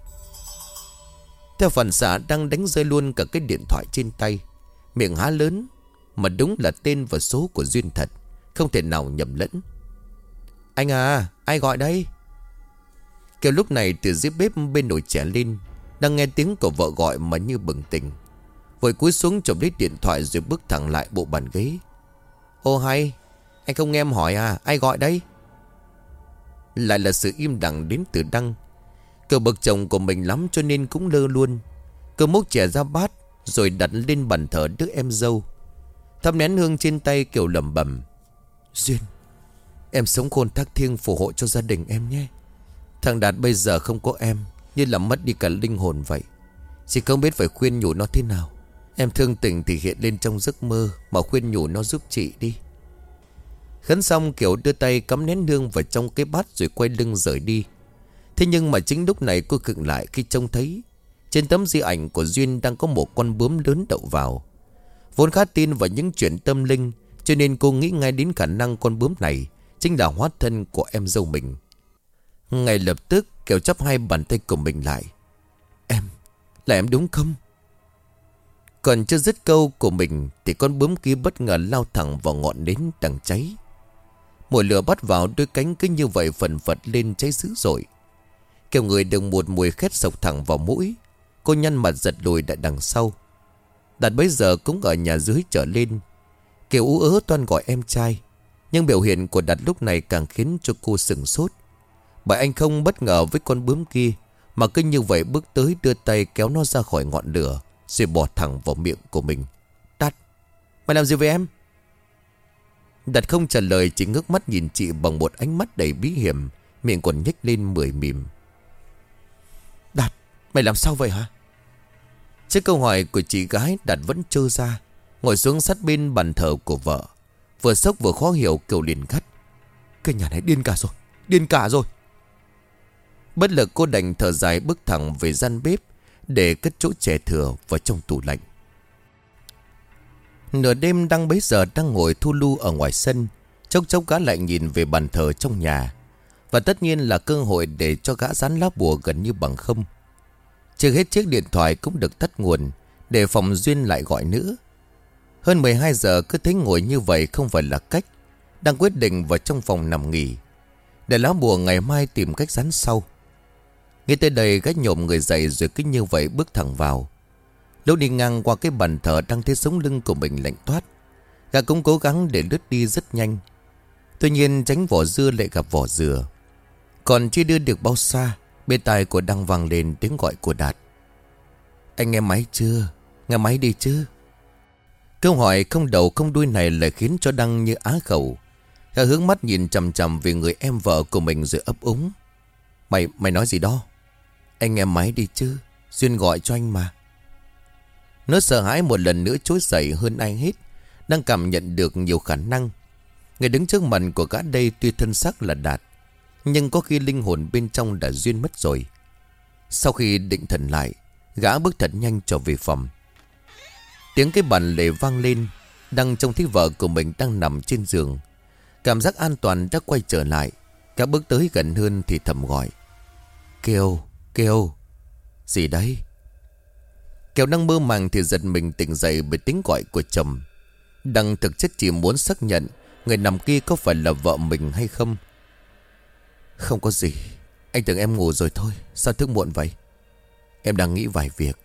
Theo phản xạ, Đăng đánh rơi luôn cả cái điện thoại trên tay. Miệng há lớn, Mà đúng là tên và số của Duyên thật, Không thể nào nhầm lẫn. Anh à ai gọi đây? Kiều lúc này từ dưới bếp bên nồi chè lên, Đang nghe tiếng của vợ gọi mà như bừng tỉnh. Vội cúi xuống chụp lấy điện thoại rồi bước thẳng lại bộ bàn ghế. Ô hay Anh không nghe em hỏi à ai gọi đây Lại là sự im lặng đến từ Đăng. Cơ bậc chồng của mình lắm cho nên cũng lơ luôn. Cơ múc chè ra bát, Rồi đặt lên bàn thờ đứa em dâu. Thắp nén hương trên tay kiểu lầm bầm Duyên, Em sống khôn thác thiêng phù hộ cho gia đình em nhé. Thằng Đạt bây giờ không có em, Như là mất đi cả linh hồn vậy. Chỉ không biết phải khuyên nhủ nó thế nào. Em thương tình thì hiện lên trong giấc mơ, Mà khuyên nhủ nó giúp chị đi. Khấn xong kiểu đưa tay cắm nén nương vào trong cái bát Rồi quay lưng rời đi. Thế nhưng mà chính lúc này cô khựng lại khi trông thấy, Trên tấm di ảnh của Duyên đang có một con bướm lớn đậu vào. Vốn khá tin vào những chuyện tâm linh, Cho nên cô nghĩ ngay đến khả năng con bướm này Chính là hóa thân của em dâu mình ngay lập tức Kiều chấp hai bàn tay của mình lại. Em, là em đúng không? Còn chưa dứt câu của mình Thì con bướm kia bất ngờ lao thẳng vào ngọn nến đang cháy. Mùi lửa bắt vào đôi cánh cứ như vậy phần phật lên cháy dữ dội. Kiều người đừng một mùi khét sộc thẳng vào mũi. Cô nhăn mặt giật lùi lại đằng sau. Đạt bây giờ cũng ở nhà dưới trở lên. Kiều ú ớ toan gọi em trai. Nhưng biểu hiện của Đạt lúc này càng khiến cho cô sừng sốt. Bởi anh không bất ngờ với con bướm kia, Mà cứ như vậy bước tới đưa tay kéo nó ra khỏi ngọn lửa, Rồi bỏ thẳng vào miệng của mình. Đạt Mày làm gì với em? Đạt không trả lời, chỉ ngước mắt nhìn chị bằng một ánh mắt đầy bí hiểm, Miệng còn nhếch lên mười mỉm. Đạt, Mày làm sao vậy hả? Trước câu hỏi của chị gái, Đạt vẫn trơ ra, Ngồi xuống sát bên bàn thờ của vợ. Vừa sốc vừa khó hiểu kiểu liền gắt. Cái nhà này điên cả rồi, Điên cả rồi. Bất lực cô đành thở dài bước thẳng về gian bếp Để cất chỗ chè thừa vào trong tủ lạnh. Nửa đêm đang bấy giờ đang ngồi thu lưu ở ngoài sân, Chốc chốc gã lại nhìn về bàn thờ trong nhà. Và tất nhiên là cơ hội để cho gã dán lá bùa gần như bằng không. Chưa hết chiếc điện thoại cũng được tắt nguồn Để phòng Duyên lại gọi nữa Hơn 12 giờ cứ thấy ngồi như vậy không phải là cách, Đang quyết định vào trong phòng nằm nghỉ, Để lá bùa ngày mai tìm cách dán sau nghe tới đây gã nhộm người dậy rồi cứ như vậy bước thẳng vào Lúc đi ngang qua cái bàn thờ đang thấy sống lưng của mình lạnh toát Gã cũng cố gắng để lướt đi rất nhanh Tuy nhiên tránh vỏ dưa lại gặp vỏ dừa Còn chưa đưa được bao xa Bên tai của Đăng vang lên tiếng gọi của Đạt Anh nghe máy chưa? Nghe máy đi chứ? Câu hỏi không đầu không đuôi này lại khiến cho Đăng như á khẩu Gã hướng mắt nhìn chầm chầm về người em vợ của mình rồi ấp úng Mày, mày nói gì đó? Anh nghe máy đi chứ? Duyên gọi cho anh mà. Nó sợ hãi một lần nữa trối dậy hơn ai hết Đang cảm nhận được nhiều khả năng. Người đứng trước mặt của gã đây tuy thân xác là Đạt nhưng có khi linh hồn bên trong đã duyên mất rồi. Sau khi định thần lại Gã bước thật nhanh trở về phòng. Tiếng cái bàn lề vang lên Đang trông thấy vợ của mình đang nằm trên giường. Cảm giác an toàn đã quay trở lại Gã bước tới gần hơn thì thầm gọi. Kêu, kêu Gì đấy? Kêu đang mơ màng thì giật mình tỉnh dậy bởi tiếng gọi của chồng. Đăng thực chất chỉ muốn xác nhận Người nằm kia có phải là vợ mình hay không. Không có gì. Anh tưởng em ngủ rồi thôi. Sao thức muộn vậy? Em đang nghĩ vài việc.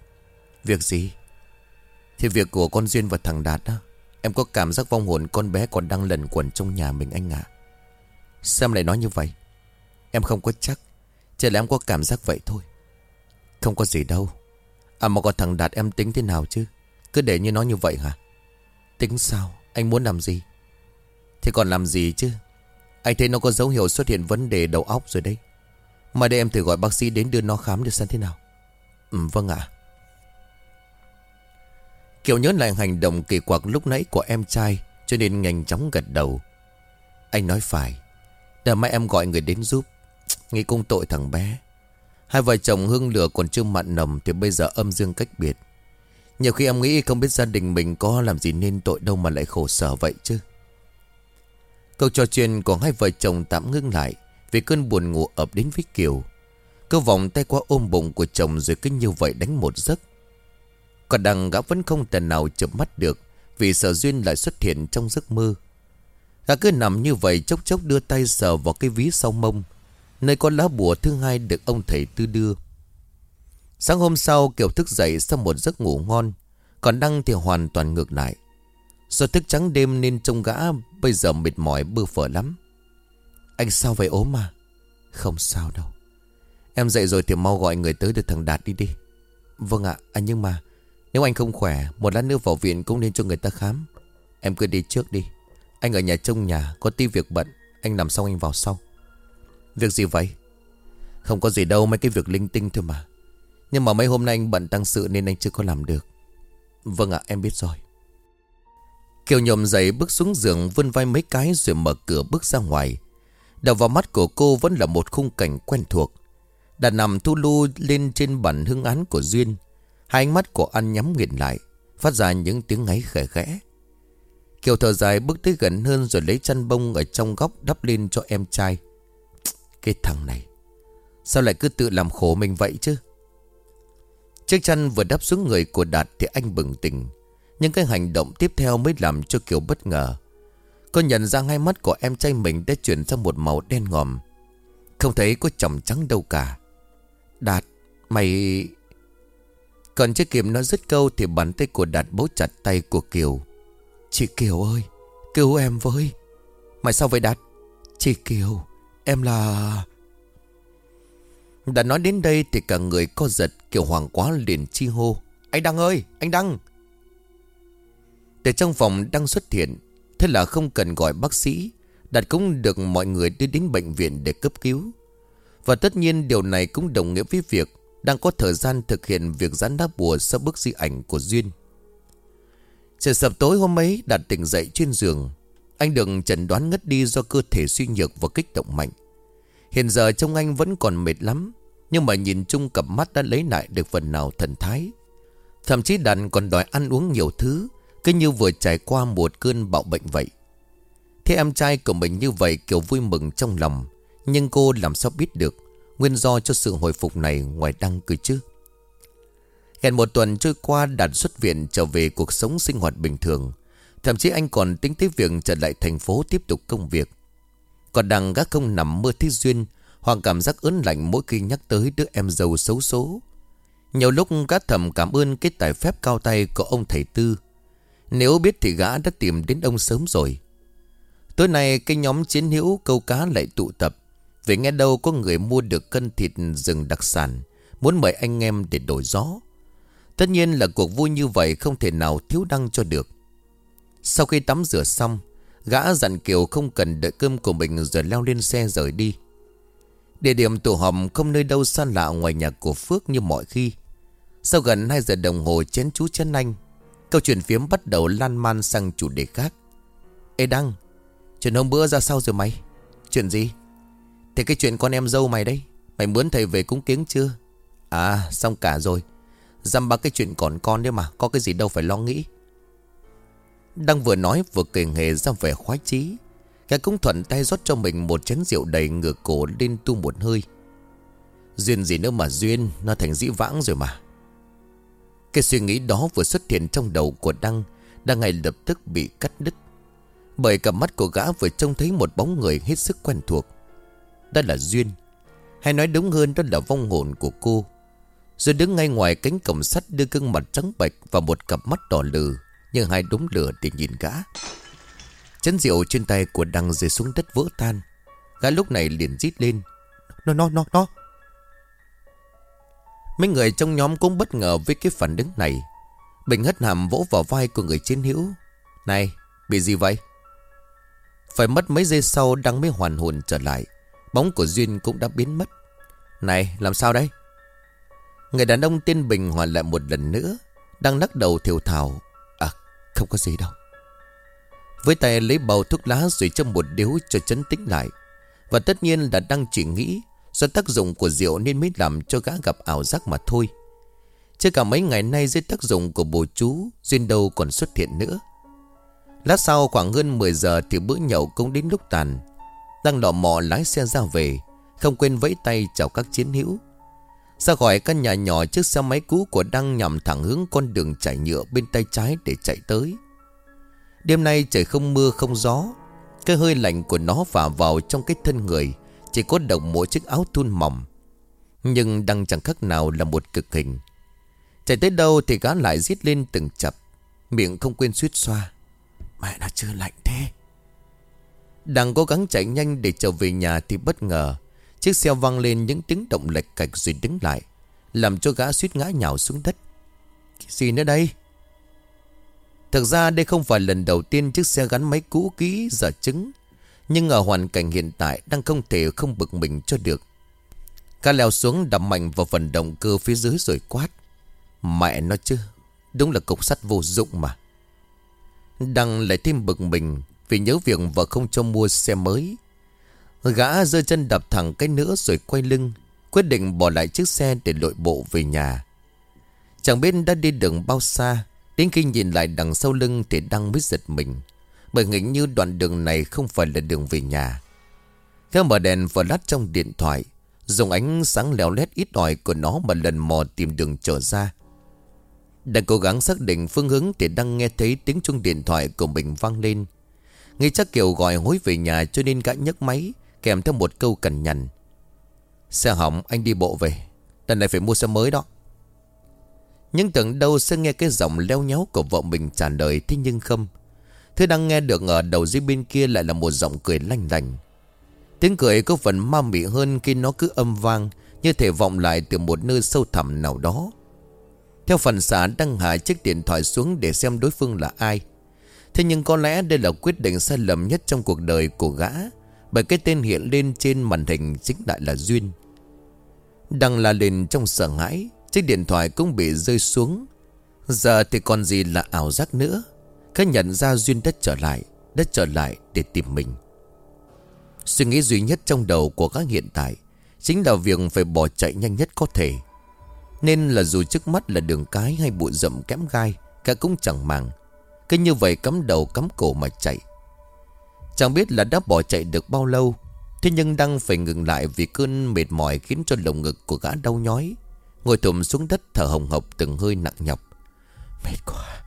Việc gì? Thì việc của con Duyên và thằng Đạt đó. Em có cảm giác vong hồn con bé còn đang lần quẩn trong nhà mình anh ạ. À. Sao em lại nói như vậy? Em không có chắc. Chỉ là em có cảm giác vậy thôi. Không có gì đâu. À mà còn thằng Đạt em tính thế nào chứ? Cứ để như nó như vậy hả? Tính sao? Anh muốn làm gì? Thì còn làm gì chứ? Anh thấy nó có dấu hiệu xuất hiện vấn đề đầu óc rồi đấy. Mà đây em thử gọi bác sĩ đến đưa nó khám được xem thế nào. Ừ vâng ạ. Kiều nhớ lại hành động kỳ quặc lúc nãy của em trai, Cho nên nhanh chóng gật đầu. Anh nói phải. Đợi mai em gọi người đến giúp. Nghĩ cung tội thằng bé. Hai vợ chồng hương lửa còn chưa mặn nồng Thì bây giờ âm dương cách biệt. Nhiều khi em nghĩ không biết gia đình mình có làm gì nên tội đâu mà lại khổ sở vậy chứ. Câu trò chuyện của hai vợ chồng tạm ngưng lại Vì cơn buồn ngủ ập đến với Kiều. Cơ vòng tay qua ôm bụng của chồng Rồi cứ như vậy đánh một giấc. Còn đằng gã vẫn không thể nào chợp mắt được Vì sợ duyên lại xuất hiện trong giấc mơ. Gã cứ nằm như vậy chốc chốc đưa tay sờ vào cái ví sau mông. Nơi có lá bùa thứ hai được ông thầy tư đưa Sáng hôm sau Kiều thức dậy sau một giấc ngủ ngon Còn Đăng thì hoàn toàn ngược lại Do thức trắng đêm nên trông gã bây giờ mệt mỏi bơ phở lắm. Anh sao vậy ốm mà? Không sao đâu. Em dậy rồi thì mau gọi người tới được thằng Đạt đi đi. Vâng ạ, anh nhưng mà nếu anh không khỏe, một lát nữa vào viện cũng nên cho người ta khám. Em cứ đi trước đi. Anh ở nhà trông nhà, có tí việc bận. Anh nằm xong anh vào sau. Việc gì vậy? Không có gì đâu, mấy cái việc linh tinh thôi mà. Nhưng mà mấy hôm nay anh bận tăng sự nên anh chưa có làm được. Vâng ạ, em biết rồi. Kiều nhộm dậy bước xuống giường vươn vai mấy cái rồi mở cửa bước ra ngoài. Đầu vào mắt của cô vẫn là một khung cảnh quen thuộc. Đã nằm thu lưu lên trên bản hương án của Duyên. Hai ánh mắt của anh nhắm nghiền lại, phát ra những tiếng ngáy khẽ khẽ. Kiều thở dài bước tới gần hơn rồi lấy chăn bông ở trong góc đắp lên cho em trai. Cái thằng này, sao lại cứ tự làm khổ mình vậy chứ? Chiếc chăn vừa đắp xuống người của Đạt thì anh bừng tỉnh. Nhưng cái hành động tiếp theo mới làm cho Kiều bất ngờ. Cô nhận ra hai mắt của em trai mình đã chuyển sang một màu đen ngòm. Không thấy có chồng trắng đâu cả. Đạt Mày Còn chưa kịp nói dứt câu Thì bàn tay của Đạt bấu chặt tay của Kiều. Chị Kiều ơi Cứu em với. Mày sao vậy Đạt? Chị Kiều. Em là Đã nói đến đây thì cả người co giật Kiều hoàng quá liền chi hô. Anh Đăng ơi, anh Đăng. Để trong phòng đang xuất hiện, Thế là không cần gọi bác sĩ Đạt cũng được mọi người đưa đến bệnh viện để cấp cứu. Và tất nhiên điều này cũng đồng nghĩa với việc Đang có thời gian thực hiện việc gián đáp bùa sau bức di ảnh của Duyên. Trời sập tối hôm ấy Đạt tỉnh dậy trên giường. Anh được chẩn đoán ngất đi do cơ thể suy nhược và kích động mạnh. Hiện giờ trông anh vẫn còn mệt lắm, Nhưng mà nhìn chung cặp mắt đã lấy lại được phần nào thần thái. Thậm chí Đạt còn đòi ăn uống nhiều thứ, Cứ như vừa trải qua một cơn bạo bệnh vậy. Thế em trai của mình như vậy kiểu vui mừng trong lòng, Nhưng cô làm sao biết được Nguyên do cho sự hồi phục này ngoài đăng cười chứ? Gần một tuần trôi qua Đạt xuất viện trở về cuộc sống sinh hoạt bình thường. Thậm chí anh còn tính tới việc trở lại thành phố tiếp tục công việc. Còn đằng gác không nằm mơ thích duyên, hoàng cảm giác ớn lạnh mỗi khi nhắc tới đứa em giàu xấu số Nhiều lúc gã thầm cảm ơn cái tài phép cao tay của ông thầy Tư. Nếu biết thì gã đã tìm đến ông sớm rồi. Tối nay cái nhóm chiến hữu câu cá lại tụ tập, Vì nghe đâu có người mua được cân thịt rừng đặc sản, Muốn mời anh em để đổi gió. Tất nhiên là cuộc vui như vậy không thể nào thiếu đăng cho được. Sau khi tắm rửa xong, Gã dặn Kiều không cần đợi cơm của mình rồi leo lên xe rời đi. Địa điểm tụ họp không nơi đâu xa lạ ngoài nhà của Phước như mọi khi. Sau gần 2 giờ đồng hồ chén chú chén anh, Câu chuyện phiếm bắt đầu lan man sang chủ đề khác. Ê Đăng, Chuyện hôm bữa ra sao rồi mày? Chuyện gì? Thì cái chuyện con em dâu mày đấy, Mày muốn thầy về cúng kiếng chưa? À xong cả rồi. Dăm ba cái chuyện còn con đấy mà, Có cái gì đâu phải lo nghĩ. Đang vừa nói vừa kề nghề ra vẻ khoái chí. Gã cũng thuận tay rót cho mình một chén rượu đầy ngửa cổ lên tu một hơi. Duyên gì nữa mà duyên, Nó thành dĩ vãng rồi mà. Cái suy nghĩ đó vừa xuất hiện trong đầu của Đăng Đang ngay lập tức bị cắt đứt. Bởi cặp mắt của gã vừa trông thấy một bóng người hết sức quen thuộc. Đó là Duyên. Hay nói đúng hơn, đó là vong hồn của cô. Rồi đứng ngay ngoài cánh cổng sắt đưa gương mặt trắng bệch Và một cặp mắt đỏ lừ. Nhưng hai đống lửa để nhìn gã. Chén rượu trên tay của đăng rơi xuống đất vỡ tan. Gã lúc này liền rít lên. Nó nó nó nó. Mấy người trong nhóm cũng bất ngờ với cái phản ứng này. Bình hất hàm vỗ vào vai của người chiến hữu. Này, bị gì vậy? Phải mất mấy giây sau Đăng mới hoàn hồn trở lại. Bóng của Duyên cũng đã biến mất. Này, làm sao đây? Người đàn ông tên Bình hỏi lại một lần nữa, Đang lắc đầu thiểu thảo không có gì đâu. Với tay lấy bầu thuốc lá rồi châm một điếu cho chấn tĩnh lại. Và tất nhiên là đang chỉ nghĩ Do tác dụng của rượu nên mới làm cho gã gặp ảo giác mà thôi. Chứ cả mấy ngày nay dưới tác dụng của bồ chú, Duyên đâu còn xuất hiện nữa. Lát sau khoảng hơn 10 giờ thì bữa nhậu cũng đến lúc tàn. Đang lọ mò lái xe ra về, Không quên vẫy tay chào các chiến hữu ra khỏi căn nhà nhỏ, chiếc xe máy cũ của Đăng nhằm thẳng hướng con đường chảy nhựa bên tay trái để chạy tới. Đêm nay trời không mưa, không gió. Cái hơi lạnh của nó phả vào trong cái thân người. Chỉ có động mỗi chiếc áo thun mỏng. Nhưng Đăng chẳng khác nào là một cực hình. Chạy tới đâu thì gã lại giết lên từng chập. Miệng không quên suýt xoa. Mẹ đã chưa lạnh thế. Đăng cố gắng chạy nhanh để trở về nhà thì bất ngờ. Chiếc xe văng lên những tiếng động lệch cạch rồi đứng lại, Làm cho gã suýt ngã nhào xuống đất. Cái gì nữa đây? Thực ra đây không phải lần đầu tiên chiếc xe gắn máy cũ kỹ giả chứng, Nhưng ở hoàn cảnh hiện tại đang không thể không bực mình cho được. Ca leo xuống đập mạnh vào phần động cơ phía dưới rồi quát. Mẹ nó chứ, Đúng là cục sắt vô dụng mà. Đăng lại thêm bực mình Vì nhớ việc vợ không cho mua xe mới. Gã giơ chân đập thẳng cái nữa rồi quay lưng, Quyết định bỏ lại chiếc xe để lội bộ về nhà. Chẳng biết đã đi đường bao xa, Đến khi nhìn lại đằng sau lưng thì đang mới giật mình, Bởi nghĩ như đoạn đường này không phải là đường về nhà. Gã mở đèn và lát trong điện thoại, Dùng ánh sáng lèo lét ít ỏi của nó mà lần mò tìm đường trở ra. Đang cố gắng xác định phương hướng thì đang nghe thấy tiếng chuông điện thoại của mình vang lên. Nghĩ chắc Kiều gọi hối về nhà cho nên gã nhấc máy. Kèm theo một câu cằn nhằn. Xe hỏng, anh đi bộ về. Lần này phải mua xe mới đó. Nhưng tưởng đâu sẽ nghe cái giọng leo nhéo của vợ mình trả lời, Thế nhưng không. Thứ đang nghe được ở đầu dưới bên kia lại là một giọng cười lanh lành. Tiếng cười có phần ma mị hơn khi nó cứ âm vang, Như thể vọng lại từ một nơi sâu thẳm nào đó. Theo phần xã đăng hạ chiếc điện thoại xuống để xem đối phương là ai. Thế nhưng có lẽ đây là quyết định sai lầm nhất trong cuộc đời của gã. Bởi cái tên hiện lên trên màn hình chính lại là Duyên. Đăng la lên trong sợ hãi, Chiếc điện thoại cũng bị rơi xuống. Giờ thì còn gì là ảo giác nữa? Khá nhận ra Duyên đã trở lại, Đã trở lại để tìm mình. Suy nghĩ duy nhất trong đầu của các hiện tại Chính là việc phải bỏ chạy nhanh nhất có thể. Nên là dù trước mắt là đường cái hay bụi rậm kém gai Cả cũng chẳng màng. Cứ như vậy cắm đầu cắm cổ mà chạy. Chẳng biết là đã bỏ chạy được bao lâu, Thế nhưng đang phải ngừng lại vì cơn mệt mỏi khiến cho lồng ngực của gã đau nhói. Ngồi thụm xuống đất thở hồng hộc từng hơi nặng nhọc. Mệt quá.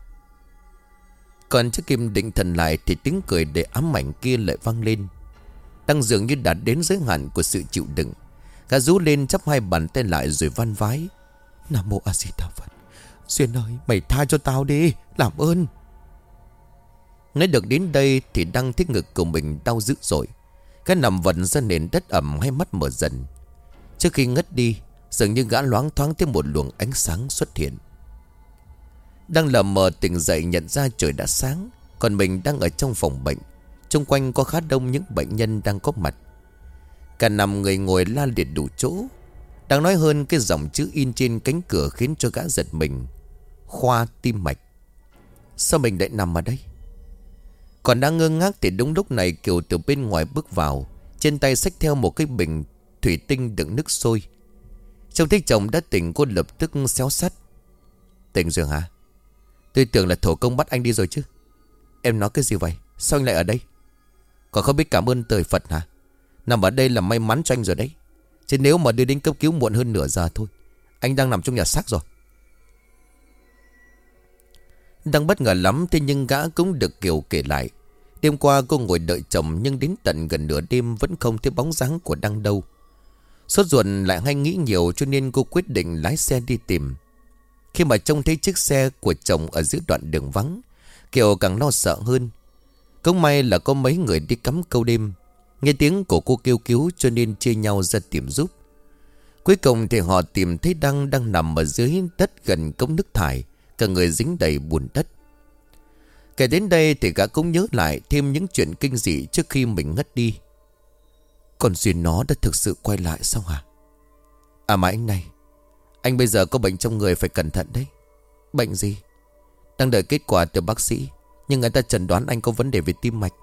Còn chiếc kim định thần lại thì tiếng cười để ám ảnh kia lại vang lên. Đang dường như đạt đến giới hạn của sự chịu đựng, Gã rú lên chắp hai bàn tay lại rồi văn vái. Nam mô A Di Đà Phật, Xuyên ơi, mày tha cho tao đi, Làm ơn. Nói được đến đây thì đang thích ngực của mình đau dữ rồi Cái nằm vật ra nền đất ẩm hay mắt mở dần. Trước khi ngất đi, Dường như gã loáng thoáng thêm một luồng ánh sáng xuất hiện. Đang lờ mờ tỉnh dậy nhận ra trời đã sáng, Còn mình đang ở trong phòng bệnh. Trung quanh có khá đông những bệnh nhân đang có mặt. Cả năm người ngồi la liệt đủ chỗ. Đang nói hơn cái dòng chữ in trên cánh cửa khiến cho gã giật mình. Khoa tim mạch. Sao mình lại nằm ở đây? Còn đang ngơ ngác thì đúng lúc này Kiều từ bên ngoài bước vào. Trên tay xách theo một cái bình thủy tinh đựng nước sôi. Trông thấy chồng đã tỉnh, cô lập tức xéo sắt Tỉnh rồi hả? Tôi tưởng là thổ công bắt anh đi rồi chứ. Em nói cái gì vậy? Sao anh lại ở đây? Còn không biết cảm ơn trời Phật hả? Nằm ở đây là may mắn cho anh rồi đấy. Chứ nếu mà đưa đến cấp cứu muộn hơn nửa giờ thôi, Anh đang nằm trong nhà xác rồi. Đang bất ngờ lắm Thế nhưng gã cũng được Kiều kể lại. Đêm qua cô ngồi đợi chồng Nhưng đến tận gần nửa đêm Vẫn không thấy bóng dáng của Đăng đâu. Sốt ruột lại hay nghĩ nhiều Cho nên cô quyết định lái xe đi tìm. Khi mà trông thấy chiếc xe của chồng Ở giữa đoạn đường vắng Kiều càng lo sợ hơn. Cũng may là có mấy người đi cắm câu đêm. Nghe tiếng của cô kêu cứu cho nên chia nhau ra tìm giúp. Cuối cùng thì họ tìm thấy Đăng đang nằm ở dưới đất gần cống nước thải, cả người dính đầy bùn đất. Kể đến đây thì gã cũng nhớ lại thêm những chuyện kinh dị trước khi mình ngất đi. Còn duyên nó đã thực sự quay lại sao hả? À mà anh này, anh bây giờ có bệnh trong người phải cẩn thận đấy. Bệnh gì? Đang đợi kết quả từ bác sĩ, nhưng người ta chẩn đoán anh có vấn đề về tim mạch.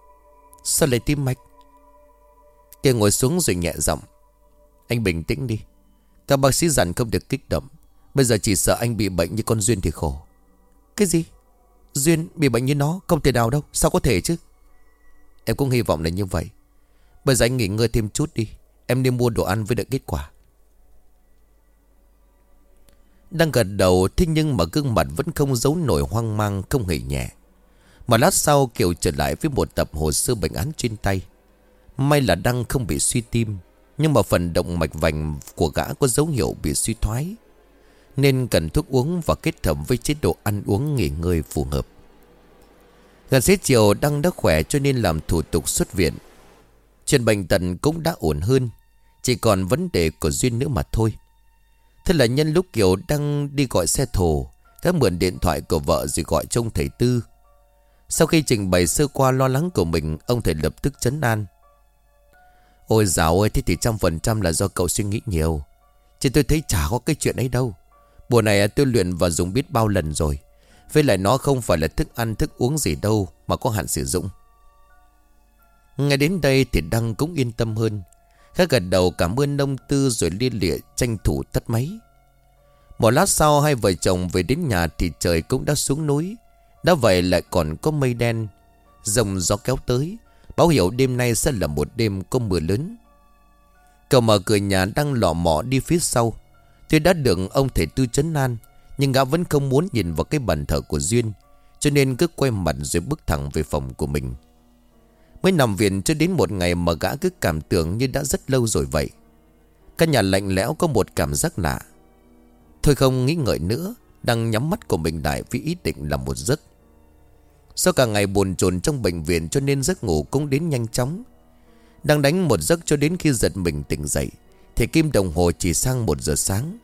Sao lại tim mạch? Kia ngồi xuống rồi nhẹ giọng Anh bình tĩnh đi Các bác sĩ dặn không được kích động Bây giờ chỉ sợ anh bị bệnh như con Duyên thì khổ cái gì? Duyên bị bệnh như nó, không thể nào đâu. Sao có thể chứ? Em cũng hy vọng là như vậy. Bây giờ anh nghỉ ngơi thêm chút đi. Em đi mua đồ ăn với đợi kết quả. Đang gật đầu, Thế nhưng mà gương mặt vẫn không giấu nổi hoang mang, Không hề nhẹ. Mà lát sau, Kiều trở lại với một tập hồ sơ bệnh án trên tay. May là Đăng không bị suy tim, Nhưng mà phần động mạch vành của gã có dấu hiệu bị suy thoái. Nên cần thuốc uống và kết hợp với chế độ ăn uống nghỉ ngơi phù hợp. Gần xế chiều, Đăng đã khỏe cho nên làm thủ tục xuất viện. Chuyện bệnh tần cũng đã ổn hơn, Chỉ còn vấn đề của Duyên nữa mà thôi. Thế là nhân lúc Kiều đang đi gọi xe thồ Các mượn điện thoại của vợ rồi gọi trông thầy Tư. Sau khi trình bày sơ qua lo lắng của mình, Ông thầy lập tức chấn an. Ôi dạo ơi, thế thì trăm phần trăm là do cậu suy nghĩ nhiều. Chứ tôi thấy chả có cái chuyện ấy đâu. Bùa này tôi luyện và dùng biết bao lần rồi. Với lại nó không phải là thức ăn, thức uống gì đâu Mà có hạn sử dụng. Ngay đến đây thì Đăng cũng yên tâm hơn. Khác gật đầu cảm ơn nông tư rồi liên lịa tranh thủ tắt máy. Một lát sau, hai vợ chồng về đến nhà thì trời cũng đã xuống núi. Đã vậy lại còn có mây đen. Dòng gió kéo tới, Báo hiệu đêm nay sẽ là một đêm có mưa lớn. Cậu mở cửa nhà đang lọ mọ đi phía sau. Tuy đã được ông thể tư chấn an, Nhưng gã vẫn không muốn nhìn vào cái bàn thờ của Duyên, Cho nên cứ quay mặt rồi bước thẳng về phòng của mình. Mới nằm viện cho đến một ngày mà gã cứ cảm tưởng như đã rất lâu rồi vậy. Căn nhà lạnh lẽo có một cảm giác lạ. Thôi không nghĩ ngợi nữa, Đang nhắm mắt của mình lại vì ý định là một giấc. Sau cả ngày buồn chồn trong bệnh viện Cho nên giấc ngủ cũng đến nhanh chóng. Đang đánh một giấc cho đến khi giật mình tỉnh dậy thì kim đồng hồ chỉ sang một giờ sáng.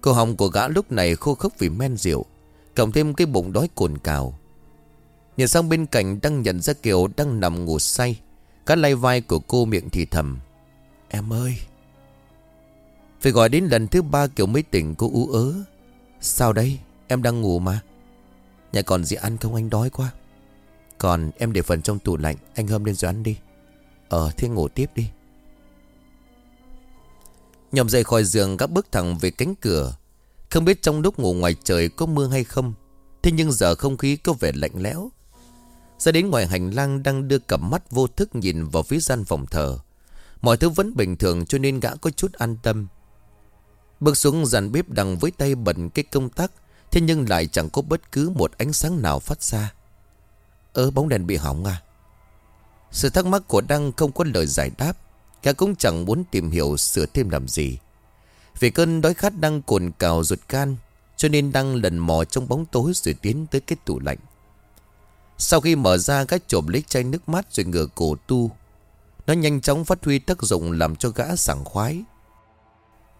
Cổ họng của gã lúc này khô khốc vì men rượu, Cộng thêm cái bụng đói cồn cào. Nhìn sang bên cạnh đang nhận ra Kiều đang nằm ngủ say Cá lay vai của cô miệng thì thầm, Em ơi! Phải gọi đến lần thứ ba Kiều mới tỉnh cô ú ớ, Sao đây? Em đang ngủ mà. Nhà còn gì ăn không? Anh đói quá. Còn em để phần trong tủ lạnh, Anh hâm lên rồi ăn đi. Ờ thế ngủ tiếp đi. Nhòm dậy khỏi giường gác bước thẳng về cánh cửa Không biết trong lúc ngủ ngoài trời có mưa hay không, Thế nhưng giờ không khí có vẻ lạnh lẽo ra đến ngoài hành lang đang đưa cặp mắt vô thức nhìn vào phía gian phòng thờ. Mọi thứ vẫn bình thường cho nên gã có chút an tâm. Bước xuống dàn bếp đằng với tay bận cái công tắc. Thế nhưng lại chẳng có bất cứ một ánh sáng nào phát ra. Ơ, bóng đèn bị hỏng à? Sự thắc mắc của Đăng không có lời giải đáp. Gã cũng chẳng muốn tìm hiểu sửa thêm làm gì. Vì cơn đói khát đang cồn cào ruột can. Cho nên đang lần mò trong bóng tối rồi tiến tới cái tủ lạnh. Sau khi mở ra gã trộm lấy chai nước mắt rồi ngửa cổ tu. Nó nhanh chóng phát huy tác dụng làm cho gã sảng khoái.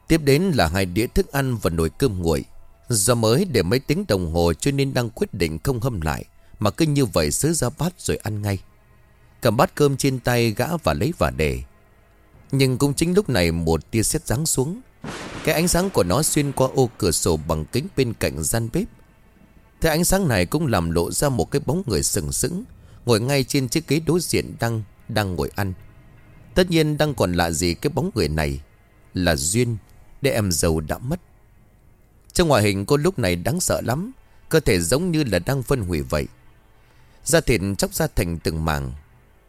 Tiếp đến là hai đĩa thức ăn và nồi cơm nguội. Do mới để mấy tiếng đồng hồ cho nên đang quyết định không hâm lại. Mà cứ như vậy xứ ra bát rồi ăn ngay. Cầm bát cơm trên tay gã và lấy và để. Nhưng cũng chính lúc này một tia sét giáng xuống. Cái ánh sáng của nó xuyên qua ô cửa sổ bằng kính bên cạnh gian bếp. Thế ánh sáng này cũng làm lộ ra một cái bóng người sừng sững, Ngồi ngay trên chiếc ghế đối diện Đăng Đang ngồi ăn Tất nhiên Đăng còn lạ gì cái bóng người này Là Duyên, Để em giàu đã mất Trong ngoại hình cô lúc này đáng sợ lắm, Cơ thể giống như là đang phân hủy vậy Da thịt chóc ra thành từng mảng,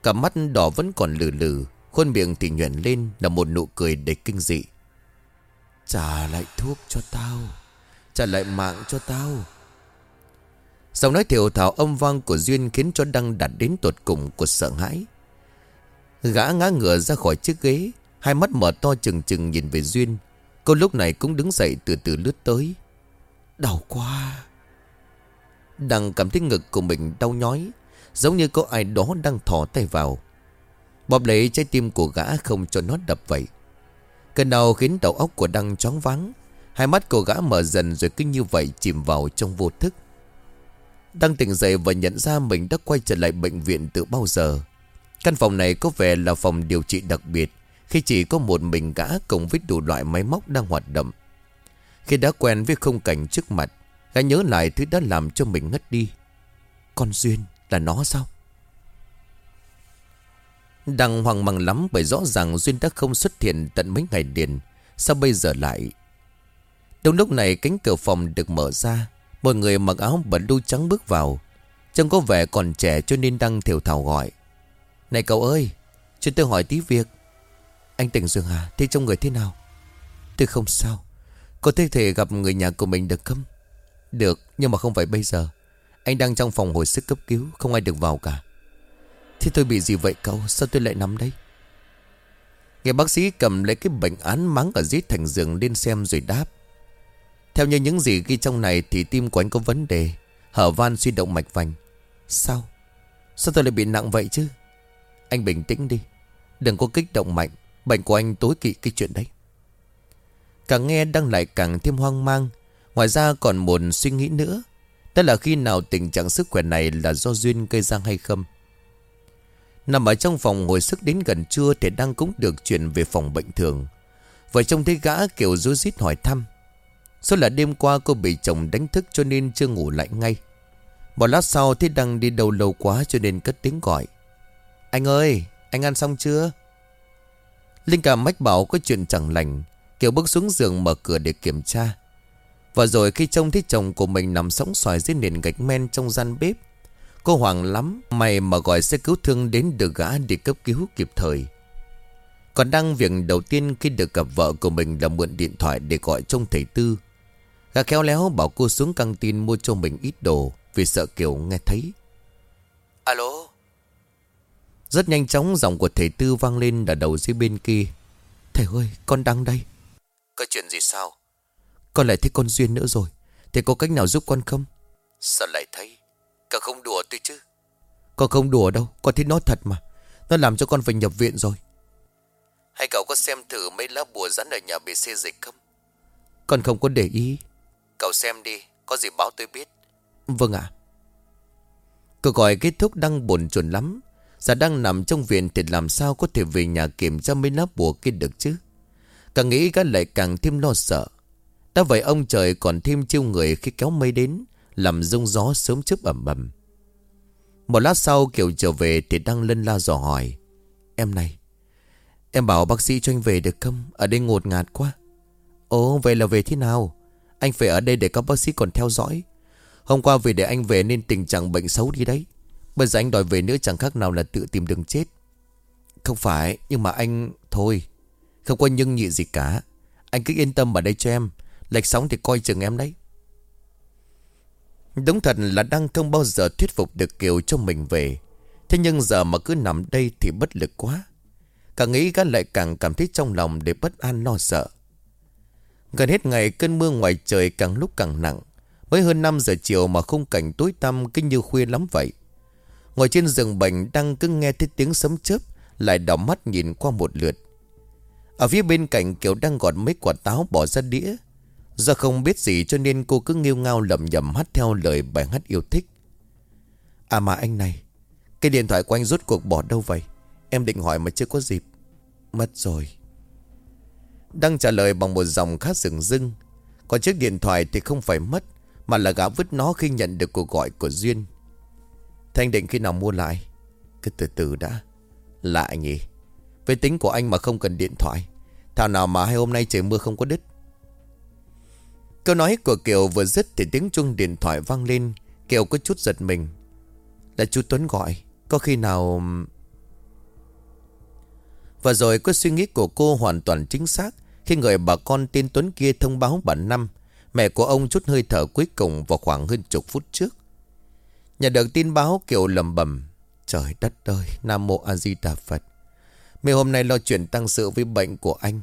Cả mắt đỏ vẫn còn lừ lừ Khuôn miệng thì nhuận lên Là một nụ cười đầy kinh dị Trả lại thuốc cho tao Trả lại mạng cho tao Giọng nói thiểu thảo âm vang của Duyên khiến cho Đăng đạt đến tột cùng của sợ hãi. Gã ngã ngửa ra khỏi chiếc ghế, hai mắt mở to chừng chừng nhìn về Duyên. Cô lúc này cũng đứng dậy từ từ lướt tới. Đau quá. Đăng cảm thấy ngực của mình đau nhói, giống như có ai đó đang thò tay vào. Bóp lấy trái tim của gã không cho nó đập vậy. Cơn đau khiến đầu óc của Đăng chóng váng. Hai mắt của gã mở dần rồi cứ như vậy chìm vào trong vô thức. đăng tỉnh dậy và nhận ra mình đã quay trở lại bệnh viện từ bao giờ Căn phòng này có vẻ là phòng điều trị đặc biệt, Khi chỉ có một mình gã cùng với đủ loại máy móc đang hoạt động Khi đã quen với khung cảnh trước mặt, Gã nhớ lại thứ đã làm cho mình ngất đi Con Duyên là nó sao? Đang hoang mang lắm bởi rõ ràng Duyên đã không xuất hiện tận mấy ngày liền. Sao bây giờ lại? Đúng lúc này cánh cửa phòng được mở ra một người mặc áo bẩn đu trắng bước vào. Trông có vẻ còn trẻ cho nên đang thiểu thảo gọi. Này cậu ơi, Cho tôi hỏi tí việc. Anh tỉnh Dương à Thế trong người thế nào? Tôi không sao. Có thể thể gặp người nhà của mình được không? Được, nhưng mà không phải bây giờ. Anh đang trong phòng hồi sức cấp cứu, Không ai được vào cả thì tôi bị gì vậy cậu Sao tôi lại nằm đây Nghe bác sĩ cầm lấy cái bệnh án mắng ở dưới thành giường lên xem rồi đáp theo như những gì ghi trong này thì tim của anh có vấn đề. Hở van suy động mạch vành. Sao? Sao tôi lại bị nặng vậy chứ? Anh bình tĩnh đi. Đừng có kích động mạnh. Bệnh của anh tối kỵ cái chuyện đấy. Càng nghe đang lại càng thêm hoang mang. Ngoài ra còn một suy nghĩ nữa. Đó là khi nào tình trạng sức khỏe này là do duyên gây ra hay không? Nằm ở trong phòng hồi sức đến gần trưa thì đang cũng được chuyển về phòng bệnh thường. Vợ chồng thấy gã kiểu rối rít hỏi thăm. Số là đêm qua cô bị chồng đánh thức cho nên chưa ngủ lại ngay. Một lát sau thấy Đăng đi đâu lâu quá cho nên cất tiếng gọi. Anh ơi, anh ăn xong chưa? Linh cảm mách bảo có chuyện chẳng lành. Kiều bước xuống giường mở cửa để kiểm tra. Và rồi khi trông thấy chồng của mình nằm sóng xoài dưới nền gạch men trong gian bếp. Cô hoảng lắm, mày mà gọi xe cứu thương đến được gã để cấp cứu kịp thời. Còn Đăng việc đầu tiên khi được gặp vợ của mình là mượn điện thoại để gọi trông thầy Tư. Gã khéo léo bảo cô xuống căng tin mua cho mình ít đồ Vì sợ Kiều nghe thấy. Alo? Rất nhanh chóng giọng của thầy Tư vang lên ở đầu dưới bên kia. Thầy ơi con đang đây. Có chuyện gì sao? Con lại thấy con Duyên nữa rồi. Thì có cách nào giúp con không? Sao lại thấy Cậu không đùa tôi chứ? Con không đùa đâu Con thấy nó thật mà. Nó làm cho con phải nhập viện rồi. Hay cậu có xem thử mấy lá bùa rắn ở nhà bị xê dịch không? Con không có để ý. Cậu xem đi Có gì báo tôi biết. Vâng ạ. Cuộc gọi kết thúc đang buồn chồn lắm. Giả đang nằm trong viện thì làm sao có thể về nhà kiểm tra mấy lá bùa kia được chứ? Càng nghĩ gã lại càng thêm lo sợ. Đã vậy ông trời còn thêm chiêu người khi kéo mây đến làm rông gió sớm chớp ẩm ẩm. Một lát sau Kiều trở về thì đang lân la dò hỏi, Em này, Em bảo bác sĩ cho anh về được không? Ở đây ngột ngạt quá. Ồ, vậy là về thế nào? Anh phải ở đây để các bác sĩ còn theo dõi. Hôm qua vì để anh về nên tình trạng bệnh xấu đi đấy. Bây giờ anh đòi về nữa chẳng khác nào là tự tìm đường chết. Không phải, Nhưng mà anh, Thôi, Không có nhưng nhị gì cả. Anh cứ yên tâm ở đây cho em. Lệch sóng thì coi chừng em đấy. Đúng thật là đang không bao giờ thuyết phục được Kiều cho mình về. Thế nhưng giờ mà cứ nằm đây thì bất lực quá. Càng nghĩ gã lại càng cảm thấy trong lòng để bất an lo sợ. Gần hết ngày, cơn mưa ngoài trời càng lúc càng nặng. Mới hơn 5 giờ chiều mà khung cảnh tối tăm kinh như khuya lắm vậy. Ngồi trên giường bệnh đang cứ nghe thấy tiếng sấm chớp, Lại đỏ mắt nhìn qua một lượt. Ở phía bên cạnh Kiều đang gọt mấy quả táo bỏ ra đĩa. Do không biết gì cho nên cô cứ nghiêu ngao lầm nhầm hát theo lời bài hát yêu thích. À mà anh này, Cái điện thoại của anh rốt cuộc bỏ đâu vậy? Em định hỏi mà chưa có dịp. Mất rồi. Đang trả lời bằng một dòng khá rừng rưng Còn chiếc điện thoại thì không phải mất, Mà là gã vứt nó khi nhận được cuộc gọi của Duyên. Thanh định khi nào mua lại? Cứ từ từ đã. Lạ nhỉ. Với tính của anh mà không cần điện thoại, Thảo nào mà hai hôm nay trời mưa không có đứt. Câu nói của Kiều vừa dứt Thì tiếng chuông điện thoại vang lên. Kiều có chút giật mình. Là chú Tuấn gọi, Có khi nào Và rồi có suy nghĩ của cô hoàn toàn chính xác Khi người bà con tên Tuấn kia thông báo bản năm, Mẹ của ông chút hơi thở cuối cùng vào khoảng hơn chục phút trước. Nhận được tin báo, Kiều lầm bầm Trời đất ơi, Nam Mô A Di Đà Phật. Mẹ hôm nay lo chuyện tăng sự với bệnh của anh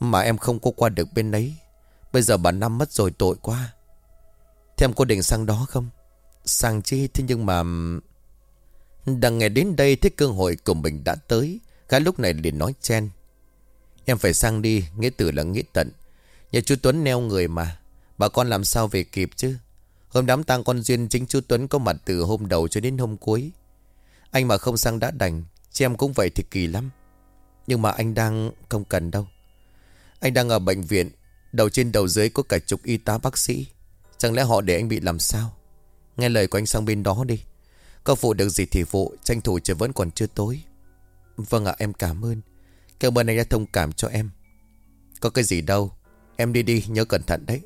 Mà em không có qua được bên đấy Bây giờ bà Năm mất rồi, tội quá. Thêm cô định sang đó không? Sang chi? Thế nhưng mà Đang nghe đến đây Thế cơ hội của mình đã tới. Gái lúc này liền nói chen. Em phải sang đi, Nghĩa tử là nghĩa tận. Nhà chú Tuấn neo người mà. Bà con làm sao về kịp chứ? Hôm đám tang con Duyên chính chú Tuấn có mặt từ hôm đầu cho đến hôm cuối. Anh mà không sang đã đành. Chị em cũng vậy thì kỳ lắm. Nhưng mà anh đang không cần đâu. Anh đang ở bệnh viện. Đầu trên đầu dưới có cả chục y tá bác sĩ. Chẳng lẽ họ để anh bị làm sao? Nghe lời của anh sang bên đó đi. Có phụ được gì thì phụ Tranh thủ trời vẫn còn chưa tối. Vâng ạ, em cảm ơn. Cảm ơn anh đã thông cảm cho em. Có cái gì đâu, Em đi đi, nhớ cẩn thận đấy.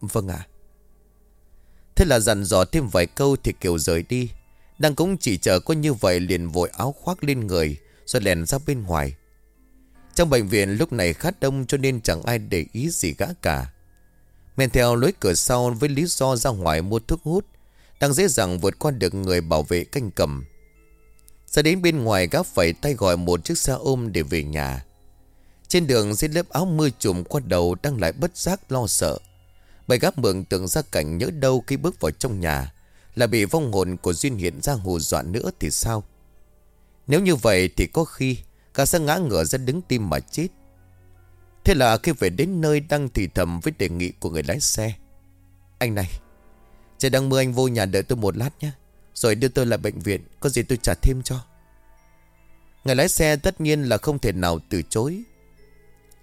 Vâng ạ. Thế là dặn dò thêm vài câu thì Kiều rời đi. Đang cũng chỉ chờ có như vậy liền vội áo khoác lên người, Rồi lèn ra bên ngoài. Trong bệnh viện lúc này khá đông cho nên chẳng ai để ý gì gã cả. Men theo lối cửa sau với lý do ra ngoài mua thuốc hút, Đang dễ dàng vượt qua được người bảo vệ canh cầm. Ra đến bên ngoài, gã phải tay gọi một chiếc xe ôm để về nhà. Trên đường, dưới lớp áo mưa trùm qua đầu đang lại bất giác lo sợ. Bày gáp mượn tưởng ra cảnh nhớ đâu khi bước vào trong nhà Là bị vong hồn của Duyên hiện ra hù dọa nữa thì sao? Nếu như vậy thì có khi Cả sẽ ngã ngửa ra đứng tim mà chết. Thế là khi về đến nơi Đăng thì thầm với đề nghị của người lái xe. Anh này, Trời đang mưa anh vô nhà đợi tôi một lát nhé. Rồi đưa tôi lại bệnh viện, Có gì tôi trả thêm cho. Người lái xe tất nhiên là không thể nào từ chối.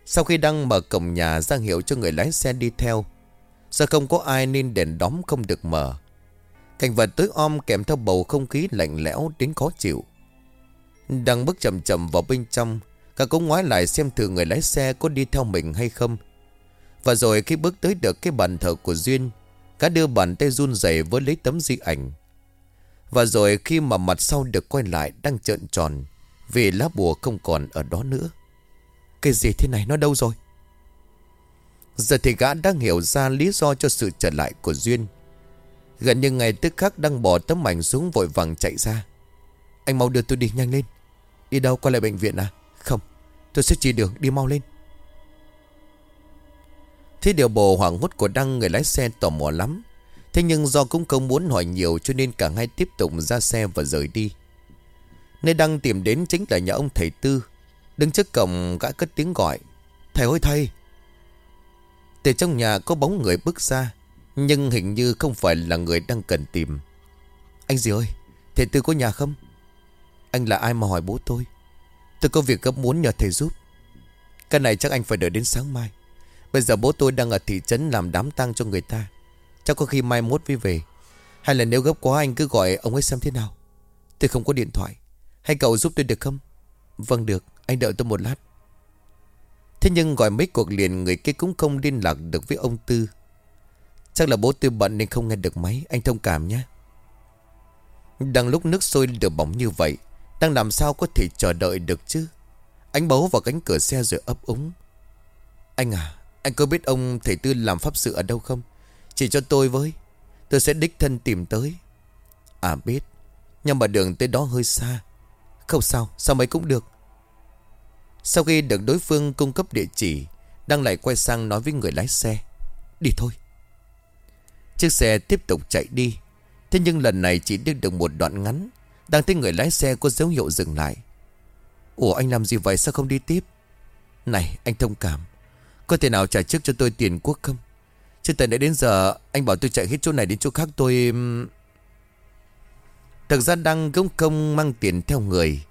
Sau khi đăng mở cổng nhà ra hiệu cho người lái xe đi theo. Do không có ai nên đèn đóm không được mở. Cảnh vật tối om kèm theo bầu không khí lạnh lẽo đến khó chịu. Đang bước chậm chậm vào bên trong, Cả cũng ngoái lại xem thử người lái xe có đi theo mình hay không. Và rồi khi bước tới được cái bàn thờ của Duyên, Cả đưa bàn tay run rẩy với lấy tấm di ảnh. Và rồi khi mà mặt sau được quay lại đang trợn tròn, Vì lá bùa không còn ở đó nữa. Cái gì thế này, nó đâu rồi? Giờ thì gã đang hiểu ra lý do cho sự trở lại của Duyên. Gần như ngày tức khắc đang bỏ tấm ảnh xuống vội vàng chạy ra. Anh mau đưa tôi đi nhanh lên. Đi đâu qua lại bệnh viện à? Không, Tôi sẽ chỉ đường đi mau lên. Thế điều bộ hoảng hốt của Đăng người lái xe tò mò lắm. Thế nhưng do cũng không muốn hỏi nhiều cho nên cả hai tiếp tục ra xe và rời đi. Nơi Đăng tìm đến chính là nhà ông thầy Tư. Đứng trước cổng gã cất tiếng gọi. Thầy ơi, thầy! Từ trong nhà có bóng người bước ra, Nhưng hình như không phải là người đang cần tìm. Anh gì ơi, Thầy Tư có nhà không? Anh là ai mà hỏi bố tôi? Tôi có việc gấp muốn nhờ thầy giúp. Cái này chắc anh phải đợi đến sáng mai. Bây giờ bố tôi đang ở thị trấn làm đám tang cho người ta. Chắc có khi mai mốt mới về. Hay là nếu gấp quá anh cứ gọi ông ấy xem thế nào. Tôi không có điện thoại. Hay cậu giúp tôi được không? Vâng được, anh đợi tôi một lát. Thế nhưng gọi mấy cuộc liền Người kia cũng không liên lạc được với ông Tư. Chắc là bố tôi bận nên không nghe được máy. Anh thông cảm nhé. Đang lúc nước sôi lửa bỏng như vậy đang làm sao có thể chờ đợi được chứ? Anh bấu vào cánh cửa xe rồi ấp úng. Anh à Anh có biết ông thầy Tư làm pháp sự ở đâu không? Chỉ cho tôi với. Tôi sẽ đích thân tìm tới. À biết. Nhưng mà đường tới đó hơi xa. Không sao Sao mấy cũng được. Sau khi được đối phương cung cấp địa chỉ Đang lại quay sang nói với người lái xe. Đi thôi. Chiếc xe tiếp tục chạy đi. Thế nhưng lần này chỉ đi được một đoạn ngắn. Đang thấy người lái xe có dấu hiệu dừng lại. Ủa, anh làm gì vậy? Sao không đi tiếp? Này, anh thông cảm. Có thể nào trả trước cho tôi tiền quốc không? Chứ từ nãy đến giờ, Anh bảo tôi chạy hết chỗ này đến chỗ khác tôi Thực ra đang gống công mang tiền theo người.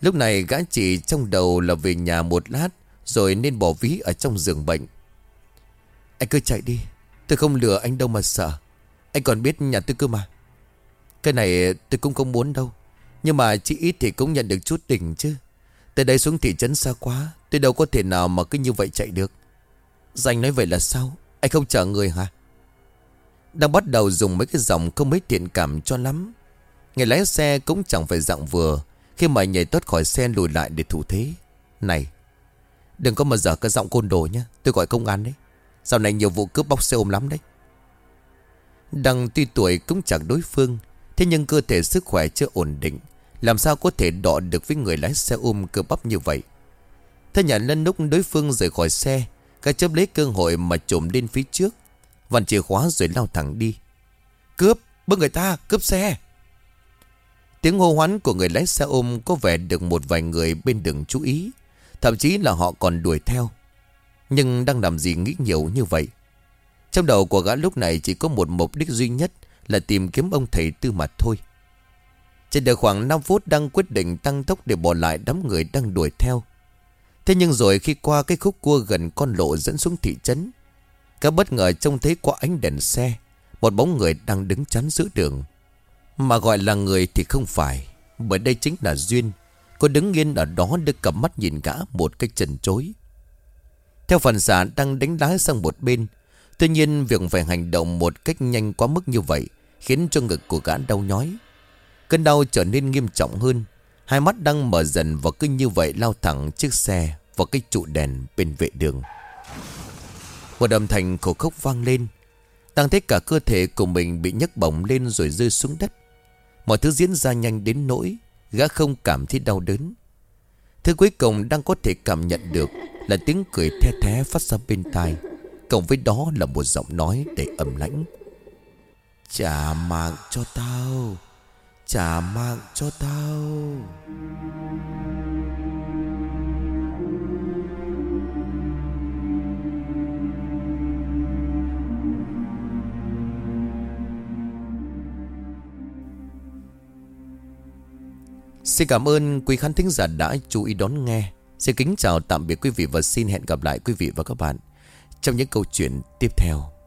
Lúc này gã chỉ trong đầu là về nhà một lát, Rồi nên bỏ ví ở trong giường bệnh. Anh cứ chạy đi, Tôi không lừa anh đâu mà sợ. Anh còn biết nhà tôi cơ mà. Cái này tôi cũng không muốn đâu. Nhưng mà chỉ ít thì cũng nhận được chút đỉnh chứ. Từ đây xuống thị trấn xa quá, Tôi đâu có thể nào mà cứ như vậy chạy được. Danh nói vậy là sao? Anh không chờ người hả? Đang bắt đầu dùng mấy cái giọng không mấy thiện cảm cho lắm. Người lái xe cũng chẳng phải dạng vừa, Khi mà nhảy tốt khỏi xe lùi lại để thủ thế. Này, Đừng có mà dở cái giọng côn đồ nhá, Tôi gọi công an đấy. Sau này nhiều vụ cướp bóc xe ôm lắm đấy. Đằng tuy tuổi cũng chẳng đối phương Thế nhưng cơ thể sức khỏe chưa ổn định Làm sao có thể đọ được với người lái xe ôm cơ bắp như vậy? Thế nhà lên lúc đối phương rời khỏi xe Cả chấp lấy cơ hội mà trộm lên phía trước Vặn chìa khóa rồi lao thẳng đi. Cướp, bước người ta, cướp xe. Tiếng hô hoán của người lái xe ôm có vẻ được một vài người bên đường chú ý Thậm chí là họ còn đuổi theo. Nhưng đang làm gì nghĩ nhiều như vậy? Trong đầu của gã lúc này chỉ có một mục đích duy nhất là tìm kiếm ông thầy tư mặt thôi. Chỉ được khoảng 5 phút đang quyết định tăng tốc để bỏ lại đám người đang đuổi theo. Thế nhưng rồi khi qua cái khúc cua gần con lộ dẫn xuống thị trấn, Cả bất ngờ trông thấy qua ánh đèn xe, Một bóng người đang đứng chắn giữa đường. Mà gọi là người thì không phải, Bởi đây chính là Duyên, Cô đứng yên ở đó đưa cầm mắt nhìn gã một cách trần trối. Theo phần giả đang đánh đá sang một bên, Tuy nhiên việc phải hành động một cách nhanh quá mức như vậy Khiến cho ngực của gã đau nhói Cơn đau trở nên nghiêm trọng hơn Hai mắt đang mở dần và cứ như vậy lao thẳng chiếc xe vào cái trụ đèn bên vệ đường. Một âm thanh khổ khốc vang lên. Đang thấy cả cơ thể của mình bị nhấc bổng lên rồi rơi xuống đất. Mọi thứ diễn ra nhanh đến nỗi gã không cảm thấy đau đớn. Thứ cuối cùng đang có thể cảm nhận được là tiếng cười the thé phát ra bên tai. Cộng với đó là một giọng nói đầy ẩm lãnh. Trả mạng cho tao. Trả mạng cho tao. Xin cảm ơn quý khán thính giả đã chú ý đón nghe. Xin kính chào, tạm biệt quý vị và xin hẹn gặp lại quý vị và các bạn trong những câu chuyện tiếp theo.